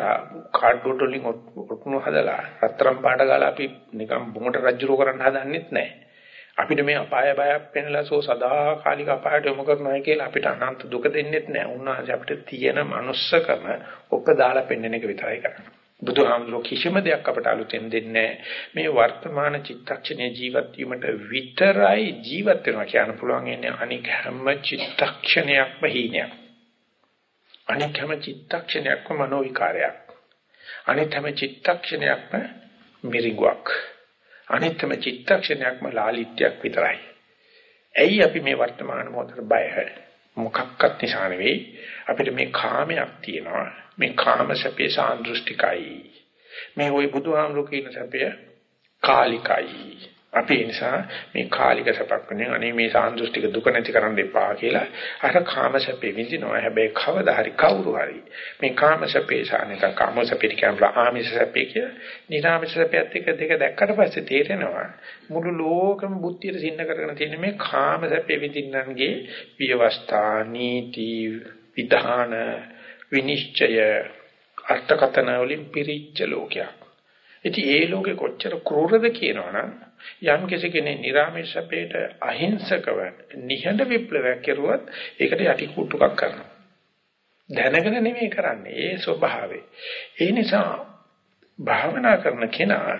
කාඩ්බෝඩ් වලින් ඔටුනු හදලා රත්තරන් පාට ගාලා අපි නිකන් බොමට රජ්ජුරෝ කරන්න හදන්නෙත් නැහැ. අපිට මේ අපාය බයක් පෙන්ලා සෝ සදාකාලික අපායට යොමු කරනවා කියලා අපිට අනන්ත දුක දෙන්නෙත් නැහැ. උන්වහන්සේ අපිට තියෙන manussකම ඔක්ක දාලා පෙන්වන එක විතරයි කරන්නේ. බුදුහාමුදුරුවෝ කිසිම දෙයක් අපට අලුතෙන් දෙන්නේ මේ වර්තමාන චිත්තක්ෂණයේ ජීවත් වීමට විතරයි ජීවත් වෙනවා කියන්න පුළුවන් ඉන්නේ අනික හැම චිත්තක්ෂණයක්ම හීනයක්. අනික හැම චිත්තක්ෂණයක්ම මනෝ විකාරයක් අනික හැම චිත්තක්ෂණයක්ම මිරිඟුවක්. අනික හැම චිත්තක්ෂණයක්ම ලාලිත්‍යයක් විතරයි. ඇයි අපි මේ වර්තමාන මොහොතට බය? මොකක්වත් නිසා නෙවෙයි. අපිට මේ කාමයක් තියෙනවා. මේ කාම සැපේ සාන්දෘෂ්ටිකයි. මේ ওই බුදුහාමුදුරු කියන සැපය කාලිකයි. අපි ඒ නිසා මේ කාලික සැපක් වෙන අනේ මේ සාන්දෘෂ්ටික දුක නැති කරන්න එපා කියලා අර කාම සැපේ විඳිනවා. හැබැයි කවදා හරි කවුරු හරි මේ කාම සැපේ සානික කාම සැපේ කියනවා ආමිෂ සැපේ කිය නිරාමිෂ සැපයත් එක දෙක දැක්කට පස්සේ තේරෙනවා මුළු ලෝකම බුද්ධියට සින්න කරගෙන තියෙන මේ කාම සැපේ විඳින්නන්ගේ විවස්ථා නීති විධාන විනිශ්චය අර්ථකතන වලින් පිරිච්ච ලෝකයක්. ඉතින් ඒ ලෝකේ කොච්චර ක්‍රූරද කියනවනම් යම් කෙනෙක් නිර්ාමේශ අපේට අහිංසකව නිහඬ විප්ලවයක් කෙරුවත් ඒකට යටි කුට්ටුකක් කරනවා. දැනගෙන නෙමෙයි කරන්නේ ඒ ස්වභාවය. ඒ නිසා භාවනා කරන කෙනා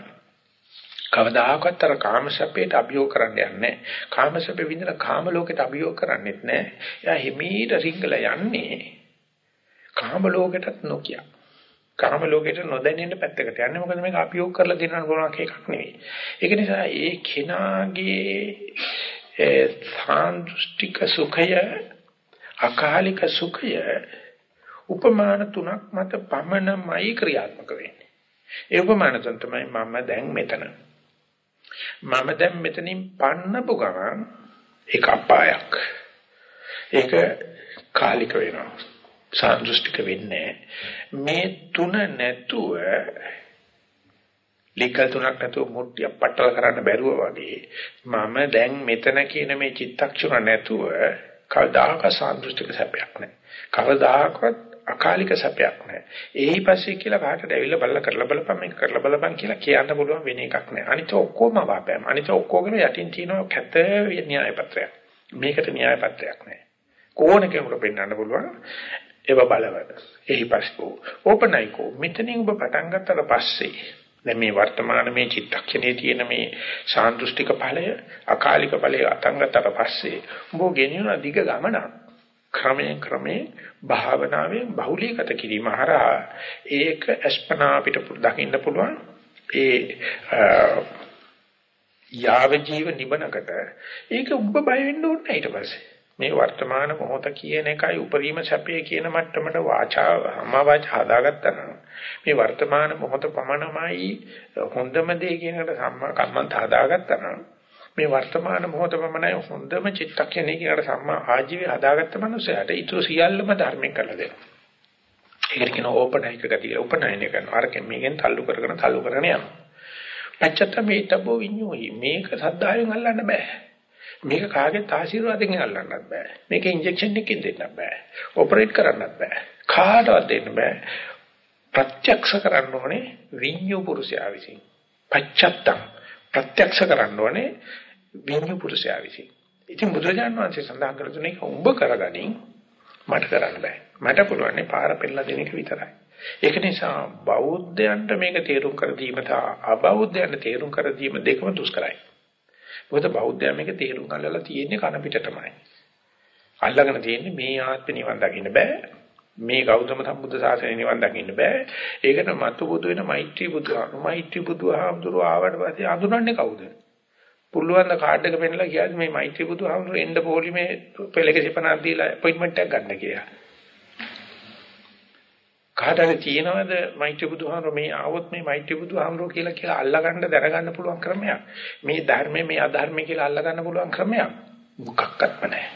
කවදාකවත් අර කාමසපේට අභියෝග කරන්න යන්නේ නැහැ. කාමසපේ විඳින කාම ලෝකෙට අභියෝග කරන්නේත් නැහැ. එයා හිමීට රිංගලා යන්නේ කාම ලෝකෙටත් නොකිය. කාම ලෝකෙට නොදැනෙන්න පැත්තකට යන්නේ මොකද මේක අභියෝග කරලා දෙන්න පුළුවන් එකක් නෙවෙයි. ඒක නිසා ඒ කෙනාගේ සාන්දෘෂ්ටික සුඛය අකාලික සුඛය උපමාන තුනක් මත පමණමයි ක්‍රියාත්මක වෙන්නේ. ඒ උපමාන තුන තමයි මම දැන් මෙතන. මම දැන් මෙතනින් පන්නපු ගමන් ඒක අපායක්. ඒක කාලික වෙනවා. සාන්දෘෂ්ටික වෙන්නේ මේ තුන නැතුව ලිකල් තුනක් නැතුව මුට්ටිය පටල කරන්න බැරුව වගේ මම දැන් මෙතන කියන මේ චිත්තක්ෂණ නැතුව කවදාක සාන්දෘෂ්ටික සැපයක් නැහැ. කවදාකවත් අකාලික සැපයක් නැහැ. එහි පස්සේ කියලා කාටද ඇවිල්ලා බලලා කරලා බලපන් මේක කරලා බලපන් කියලා කියන්න පුළුවන් වෙන එකක් නැහැ. අනිත ඔක්කොම වාපෑම. අනිත ඔක්කොගෙම යටින් තියෙන කැත න්‍යාය පත්‍රයක්. මේකට න්‍යාය පත්‍රයක් නැහැ. කෝණ කෙනෙකුට පෙන්වන්න පුළුවන්. ඒව බලවද. එහි පස්කෝ. ඕපනයිකෝ. මෙතනින් ඔබ පටන් ගත්තට පස්සේ දැන් මේ වර්තමාන මේ චිත්තක්ෂණයේ තියෙන මේ සාන්දෘෂ්ටික ඵලය අකාලික ඵලය අතංගතට පස්සේ උඹ ගෙනියන දිග ගමන ක්‍රමයෙන් ක්‍රමයෙන් භාවනාවෙන් බහුලීගත කිරීම හරහා ඒක අස්පනා අපිට දකින්න පුළුවන් ඒ යාව ජීව නිබනකට ඒක උඹ බය වෙන්න ඕනේ ඊට පස්සේ මේ වර්තමාන මොහොත කියන එකයි උපරිම සැපය කියන මට්ටමට වාචා අමාවාච හදාගත්තා නම් මේ වර්තමාන මොහොත පමණමයි හොඳම දේ කියන එකට සම්මා කම්මන්ත හදාගත්තා නම් මේ වර්තමාන මොහොත පමණයි හොඳම චිත්තක්ෂණේ කියනකට සම්මා ආජීවය හදාගත්ත මනුස්සයාට ඊට සියල්ලම ධර්මයෙන් කරලා දෙනවා. ඒකට කියන ඕපනයික ගතිය උපනයනය කරනවා. අරකින් මේකෙන් තල්ලු කරගෙන තල්ලු කරගෙන යනවා. පච්චත්ත මේතබෝ විඤ්ඤෝහි මේක සද්දායෙන් අල්ලන්න බෑ. මේක කාගෙත් ආශිර්වාදයෙන් අල්ලන්නත් බෑ. මේක ඉන්ජෙක්ෂන් එකකින් දෙන්නත් බෑ. ඔපරේට් කරන්නත් බෑ. කාටවත් දෙන්න බෑ. ප්‍රත්‍යක්ෂ කරන්න ඕනේ විඤ්ඤු පුරුෂයා විසින්. පච්චත්තම් ප්‍රත්‍යක්ෂ කරන්න ඕනේ විඤ්ඤු පුරුෂයා විසින්. ඉතින් බුදුරජාණන් වහන්සේ සඳහන් කළ තුනේ උඹ කරගනින් මට කරන්න බෑ. මට පුළුවන් පාර පෙන්නලා දෙන එක විතරයි. ඒක නිසා බෞද්ධයන්ට මේක තේරුම් කර දීම සහ අබෞද්ධයන්ට තේරුම් කර දීම දෙකම දුෂ්කරයි. මොකද බෞද්ධයා මේක තේරුම් ගන්නලා තියෙන්නේ කන පිට තමයි. අල්ලගෙන තියෙන්නේ මේ ආත්ම නිවන් දකින්න බෑ. මේ ගෞතම සම්බුද්ධ ශාසනය නිවන් දකින්න බෑ. ඒකට මතු බුදු වෙන මෛත්‍රී බුදුහාමුදුරුවෝ මෛත්‍රී බුදුහාමුදුරුවෝ ආවට පස්සේ අඳුරන්නේ කවුද? පුළුවන් ද කාඩ් එක පෙන්නලා කියන්නේ මේ මෛත්‍රී බුදුහාමුදුරුවෝ එන්න පොලිමේ පෙළක සිපනක් දීලා අපොයින්ට්මන්ට් එකක් ගන්න කියලා. කාටද තියෙනවද මෛත්‍රී බුදුහාමුදුරුවෝ මේ ආවොත් මේ මෛත්‍රී බුදුහාමුදුරුවෝ කියලා කියලා අල්ලගන්න දැනගන්න පුළුවන් ක්‍රමයක්. මේ ධර්මයේ මේ අධර්මයේ කියලා අල්ලගන්න පුළුවන් ක්‍රමයක්. මොකක්වත්ම නැහැ.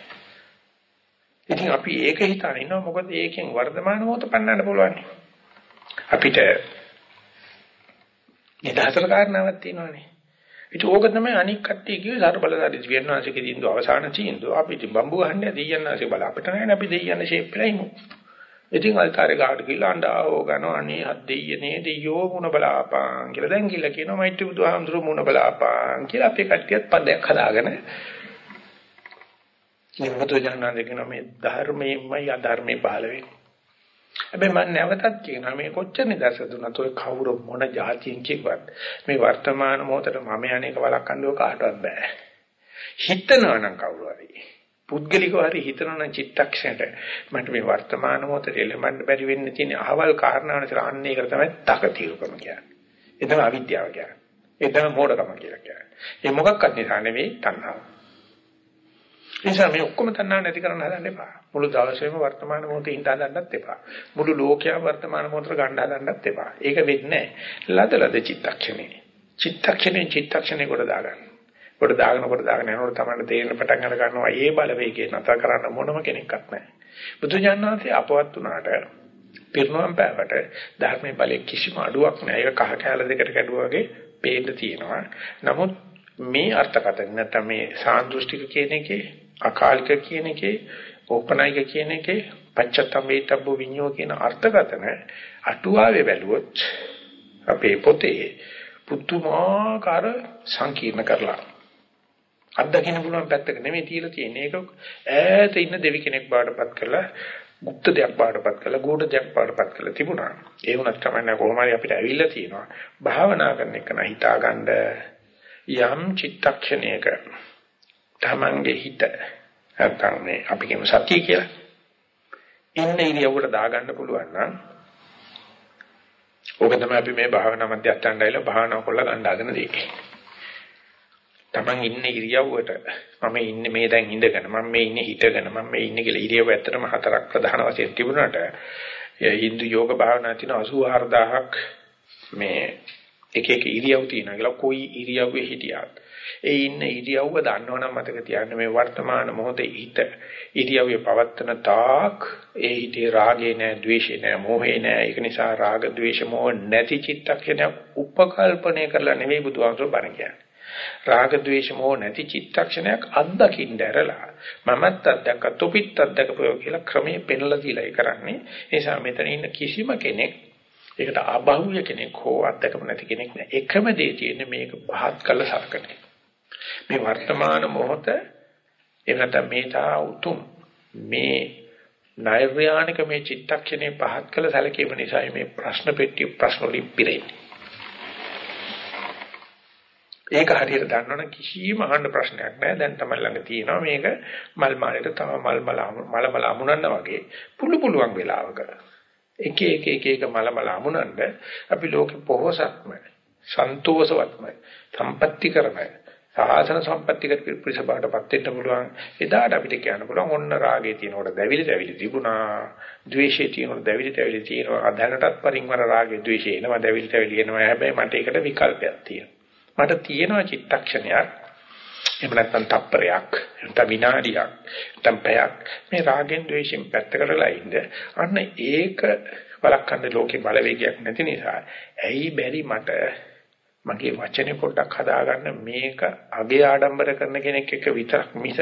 ඉතින් අපි ඒක හිතාන ඉන්නවා මොකද ඒකෙන් වර්තමාන මොහොත පන්නන්න පුළුවන්. අපිට නිදහසට කාරණාවක් තියෙනවානේ. ඉතින් ඕක තමයි අනික් කට්ටිය කිව්වේ සතර බලදාරි දිව්‍යඥාන්සේගේ දින්දුව අවසාන තීන්දුව. අපි ඉතින් බම්බු ගහන්නේ දෙයයන්ාසේ බල අපිට නෑනේ අපි දෙයයන් ෂේප් එකලා ඉමු. ඉතින් අල්තාරේ ගාඩ ගිහලා අඬාවෝ ගනවා අනේ අත් දෙයියනේ දෙයියෝ මුණ බලාපං කියලා දැන් කියලා කියනවා මෛත්‍රී බුදුහාමුදුරුවෝ මුණ බලාපං කියලා අපේ කට්ටියත් පදයක් හදාගෙන නිම්මතු ජනනාද කියන මේ ධර්මයෙන්මයි අධර්මේ පහළ වෙන්නේ. හැබැයි මම නැවතත් කියනවා මේ කොච්චර නිදර්ශ දුන්නත් ඔය කවුරු මොන જાතියින් කිව්වත් මේ වර්තමාන මොහොතේ මම යන්නේක වළක්වන්නව කාටවත් බෑ. හිතනවා නම් කවුරු හරි පුද්ගලිකව හරි හිතනවා චිත්තක්ෂණයට මට මේ වර්තමාන මොහොතේ එළඹන්න බැරි වෙන්න තියෙන අහවල් කාරණා නිසා අන්න ඒක තමයි තකතිරුකම කියන්නේ. ඒ තමයි අවිද්‍යාව කියන්නේ. ඒ තමයි මෝඩකම කියලා කියන්නේ. ඒ මොකක්වත් නිසා නෙවෙයි තණ්හාව. නිසා මේ ඔක්කොම තණ්හාව නැති කරන්න හදන්න එපා. මුළු දවසේම වර්තමාන මොහොතේ ඉඳ හදන්නත් එපා. මුළු ලෝකයම වර්තමාන මොහොතට ගන්න හදන්නත් එපා. ඒක වෙන්නේ නැහැ. ලද ලද චිත්තක්ෂණේ. චිත්තක්ෂණේ චිත්තක්ෂණේ කොට දාගන්න. කොට දාගෙන කොට දාගෙන යනකොට තමයි තේරෙන පටන් අර ගන්නවා ඒ බලවේගය නතර කරන්න මොනම කෙනෙක්වත් නැහැ. බුදුජානනාථේ අපවත් උනාට පිරිනුවම් පෑවට ධර්මයේ බලයේ කිසිම අඩුවක් නැහැ. ඒක කහ කැල දෙකට කැඩුවා වගේ පේන්න තියෙනවා. නමුත් මේ අර්ථකථන නැත්නම් මේ සාන්දෘෂ්ටික කියන එකේ අකාලික කියන එකේ ඕපනයික කියන එකේ පච්චත්තම් වේතබ්බ විඤ්ඤෝ කියන අර්ථකථන අටුවාවේ බැලුවොත් අපේ පොතේ පුදුමාකාර සංකීර්ණ කරලා අත්දකින්න පුළුවන් පැත්තක නෙමෙයි තියලා තියෙන්නේ. ඒක ඈත ඉන්න දෙවි කෙනෙක් බාටපත් කරලා গুপ্ত දෙයක් බාටපත් කරලා ගුඪ දෙයක් බාටපත් කරලා තිබුණා. ඒ වුණත් කමන්නේ කොහොම හරි අපිට ඇවිල්ලා තියෙනවා. භාවනා කරන එක නම් හිතාගන්න යම් චිත්තක්ෂණයක තමන්ගේ හිත නැත්නම් මේ අපි කියමු සතිය කියලා. ඉන්න ඉරියව්වට දාගන්න පුළුවන් නම් ඕක තමයි අපි මේ භාවනා මධ්‍යස්ථානයල භාවනා කරලා ගන්න හදන දේ. Taman ඉන්න ඉරියව්වට. මම ඉන්නේ මේ දැන් ඉඳගෙන මම මේ ඉන්නේ හිටගෙන මම මේ ඉන්නේ කියලා ඉරියව්ව ඇත්තටම හතරක් ප්‍රධාන වශයෙන් තිබුණාට හින්දු යෝග භාවනා තියෙන 84000ක් මේ එක එක ඉරියව් තියෙනවා කියලා කොයි ඉරියව්වේ හිටියත්. ඒ ඉන්න ඉරියව්ව දන්නවනම් මතක තියාගන්න මේ වර්තමාන මොහොතේ හිත ඉරියව්වේ පවත්තන තාක් ඒ හිතේ රාගේ නැහැ ද්වේෂේ නැහැ මෝහේ නැහැ ඒක නිසා රාග ද්වේෂ මෝහ නැති චිත්තක්ෂණය උපකල්පනය කරලා නෙවෙයි බුදුහාමුදුරුවෝ බණ කියන්නේ. රාග ద్వේෂ මොහ නැති චිත්තක්ෂණයක් අත්දකින්න ඇරලා මමත් අත්දැක තොපිත් අත්දැකපුවා කියලා ක්‍රමයේ පෙන්ලා දීලායි කරන්නේ. ඒ නිසා මෙතන ඉන්න කිසිම කෙනෙක් ඒකට අබහුය කෙනෙක් හෝ අත්දැකපු නැති කෙනෙක් නෑ. එකම දේ තියෙන්නේ මේක පහත් කළ සලකන්නේ මේ වර්තමාන මොහොත එනත මේතා උතුම් මේ නෛර්යානික මේ චිත්තක්ෂණේ පහත් කළ සැලකීම නිසා මේ ප්‍රශ්න පෙට්ටිය ප්‍රශ්න වලින් පිරෙන්නේ. ඒක හරියට දන්නවනම් කිසිම අහන්න ප්‍රශ්නයක් නැහැ. දැන් තමයි ළඟ තියෙනවා මේක මල් මාලේට තව මල් මල මල මල අමුණන්න වගේ පුළු පුළුවන් වෙලාවක. එක එක එක එක මල මල අමුණන්න අපි ලෝකෙ පොහොසත්ම සන්තෝෂවත්ම සම්පත්‍ති කරන සාසන සම්පත්‍තික පිරිසබාටපත් වෙන්න පුළුවන්. එදාට අපිට කියන්න පුළුවන් ඔන්න රාගේ තියෙනකොට දැවිලි දැවිලි තිබුණා. ද්වේෂයේ තියෙනකොට දැවිලි දැවිලි තියෙනවා. අදහනටත් පරිවර රාගේ ද්වේෂේ එනවා දැවිලි දැවිලි එනවා. හැබැයි මට ඒකට විකල්පයක් තියෙනවා. මට තියෙනවා චිත්තක්ෂණයක්. එහෙම නැත්නම් තප්පරයක් නැත්නම් විනාඩියක් නැත්නම් පැයක්. මේ රාගෙන් ද්වේෂයෙන් පැත්තකටලා ඉන්න. අන්න ඒක වළක්වන්න ලෝකේ බලවේගයක් නැති නිසා ඇයි බැරි මට මගේ වචනේ පොඩ්ඩක් හදාගන්න මේක අගේ ආඩම්බර කරන කෙනෙක් එක්ක විතරක් මිස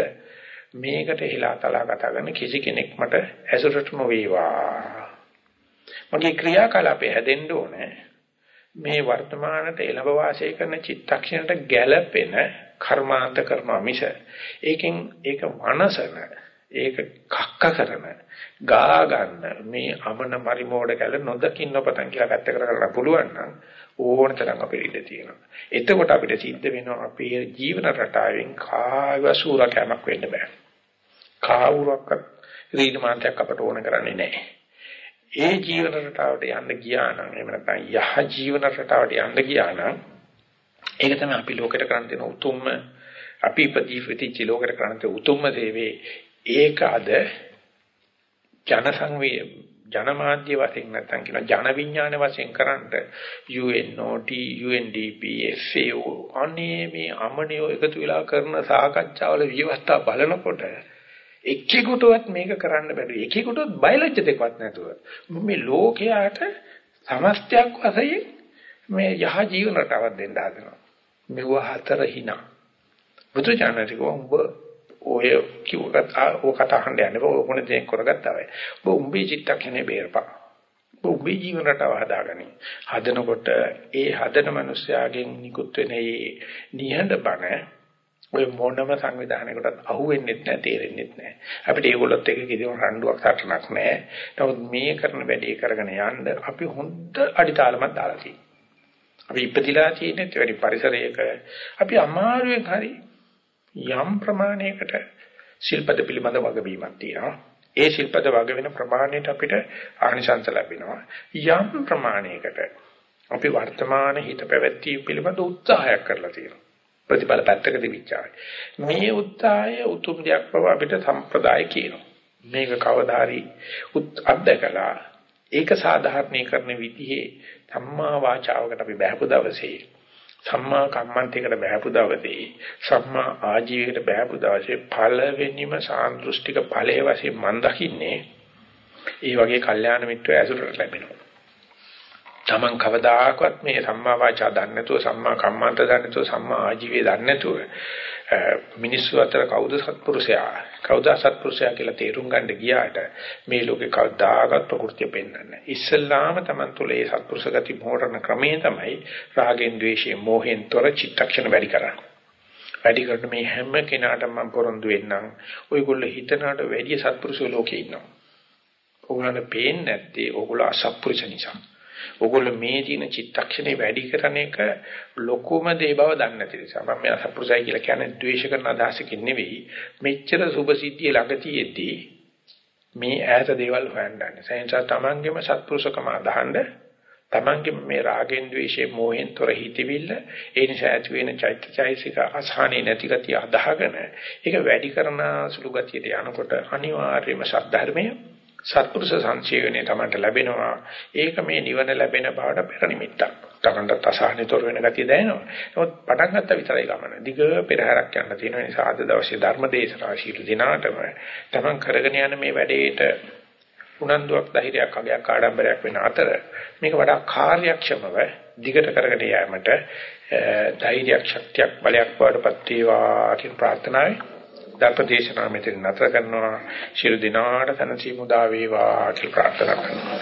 මේකට හිලා තලා කතා කරන කිසි කෙනෙක් මට ඇසුරට නොවේවා. මගේ ක්‍රියාකලාපය හැදෙන්න ඕනේ. මේ වර්තමානට එළඹ වාසය කරන චිත්තක්ෂණයට ගැළපෙන කර්මාන්ත කරනවා මිස ඒකෙන් ඒක වනසන ඒක කක්ක කරන ගා ගන්න මේ අමන මරිමෝඩ කැල නොදකින් නොපතන් කියලා පැත්ත කරගන්න පුළුවන් නම් ඕන තරම් අපිට ඉඩ තියෙනවා. එතකොට අපිට සිද්ධ වෙනවා අපේ ජීවන රටාවෙන් කායව සූරකෑමක් වෙන්න බෑ. කාවුරක්වත් රීණ මාන්තයක් අපට ඕන කරන්නේ නැහැ. ඒ ජීවන රටාවට යන්න ගියා නම් එහෙම නැත්නම් යහ ජීවන රටාවට යන්න ගියා නම් ඒක තමයි අපි ලෝකෙට කරන්න තියෙන උතුම්ම අපි ඉපදීවිති ලෝකෙට කරන්න තියෙන උතුම්ම දේවේ. ඒක අද ජන සංවේ ජනමාධ්‍ය වශයෙන් නැත්නම් කියන ජන විඥාන වශයෙන් කරන්ට UNOT UNDP FAO අනේ මේ අමනියෝ එකතු වෙලා කරන සාකච්ඡාවල විවස්ථා බලනකොට එක්කෙකුටවත් මේක කරන්න බැරි එක්කෙකුටවත් බයලජ්‍ය දෙකවත් නැතුව මේ ලෝකයාට සමස්තයක් වශයෙන් මේ යහ ජීවන රටාවක් දෙන්න හදනවා මෙව හතර hina බුදු ජානතික උඹ ඔය කිව්වකට ඕක කතා අහන්න යන්න බෑ ඕක නේ කරගත්තා වෙයි. ඔබ උඹේ චිත්තක්ෂණේ බේරපන්. ඔබ උඹේ ජීවන රටාව හදාගනි. හදනකොට ඒ හදන මිනිස්යාගෙන් නිකුත් වෙන මේ නිහඬ බණ ඔය මොනම සංවිධානයකටත් අහුවෙන්නේ නැහැ තේරෙන්නේ නැහැ. අපිට ඒගොල්ලොත් එක්ක කිසිම රණ්ඩුවක් සටනක් නැහැ. නමුත් මේ කරන වැඩේ කරගෙන යන්න අපි හොඳ අඩිතාලමක් දාලා තියෙනවා. අපි ඉපදිලා තියෙන වැඩි පරිසරයක අපි අමාරුවෙන් හරි යම් ප්‍රමාණයකට ශිල්පද පිළිබඳ වගවීමක් තියෙනවා. ඒ ශිල්පද වග වෙන ප්‍රමාණයට අපිට ආනිසංස ලැබෙනවා. යම් ප්‍රමාණයකට අපි වර්තමාන හිත පැවැත්වීම පිළිබඳ උත්සාහයක් කරලා තියෙනවා. ප්‍රතිඵල පැත්තක තිබිච්චායි. මේ උත්සාහය උතුම් දෙයක් බව අපිට සම්ප්‍රදාය කියනවා. මේක කවදාරි අත්දකලා ඒක සාධාරණීකරණ විදිහේ සම්මා වාචාවකට අපි බහැපු දවසේ සම්මා කම්මන්තයකට බහැපු දවසේ සම්මා ආජීවයකට බහැපු දවසේ පළවෙනිම සාන්දෘෂ්ටික ඵලයේ වශයෙන් මම දකින්නේ ඒ වගේ කල්යාණ මිත්‍රය ඇසුරට ලැබෙනවා. Taman කවදාකවත් මේ සම්මා වාචා දන්නේ නැතුව සම්මා කම්මන්ත දන්නේ නැතුව සම්මා ආජීවය දන්නේ නැතුව මිනිස්සු අතර කවුද සත්පුරුෂයා? කවුද සත්පුරුෂයා කියලා තේරුම් ගන්න ගියාට මේ ලෝකේ කවදාකවත් ප්‍රകൃතිය පෙන්වන්නේ ඉස්සල්ලාම Taman තුල ඒ සත්පුරුෂ ගති මොහොතන ක්‍රමේ තමයි රාගෙන් ද්වේෂයෙන් මෝහෙන් තොර චිත්තක්ෂණ වැඩි කරන්නේ. වැඩි කරන මේ හැම කෙනාටම මම පොරොන්දු වෙන්නම්. ඔයගොල්ලෝ හිතනකට වැඩි සත්පුරුෂෝ ලෝකේ ඉන්නවා. ඕගොල්ලන්ට පේන්නේ නැත්තේ ඕගොල්ලෝ අසත්පුරුෂ නිසා. ඕගොල්ලෝ මේ තියෙන චිත්තක්ෂණේ වැඩි කරන එක ලොකුම දේ බව දන්නේ නැති නිසා. මම මේ අසප්පුරුසයි කියලා කියන්නේ ද්වේෂ කරන අදහසකින් නෙවෙයි. මෙච්චර සුභ සිද්ධිය ළඟ තියෙද්දී මේ ඈත දේවල් හොයන්නේ සෙන්සා තමන්ගේම සත්පුරුෂකම අදහන්න තමන්ගේ මේ රාගෙන් ද්වේෂයෙන් මෝහෙන් තොර හිතවිල්ල ඒ නිසා ඇති වෙන චෛත්‍යචෛසික අසහනේ නැති ගතිය අදහගෙන ඒක වැඩි කරන සුළු ගතියට යනකොට අනිවාර්යයෙන්ම සද්ධර්මයේ සත්පුරුෂ සංසේවනයේ තමයි ලැබෙනවා. ඒක මේ නිවන ලැබෙන බවට පෙර නිමිත්තක්. තමන්ට අසහනිතොර වෙන ගතිය දැනෙනවා. නමුත් පටන් ගත්ත විතරයි ගමන. දිග පෙරහැරක් යන්න තියෙන නිසා අද දවසේ ධර්ම දේශනා ශීල දිනාටම තමන් කරගෙන යන මේ වැඩේට උනන්දුවක් ධෛර්යයක් අගයක් ආඩම්බරයක් වෙන අතර මේක වඩා කාර්යක්ෂමව දිගට කරගෙන යාමට ධෛර්යයක් ශක්තියක් බලයක් වඩපත් වේවා කියන ප්‍රාර්ථනාවයි ධර්මදේශනා මෙතන නතර කරනවා. ශිරු දිනාට තනසි මුදා වේවා කියලා ප්‍රාර්ථනා කරනවා.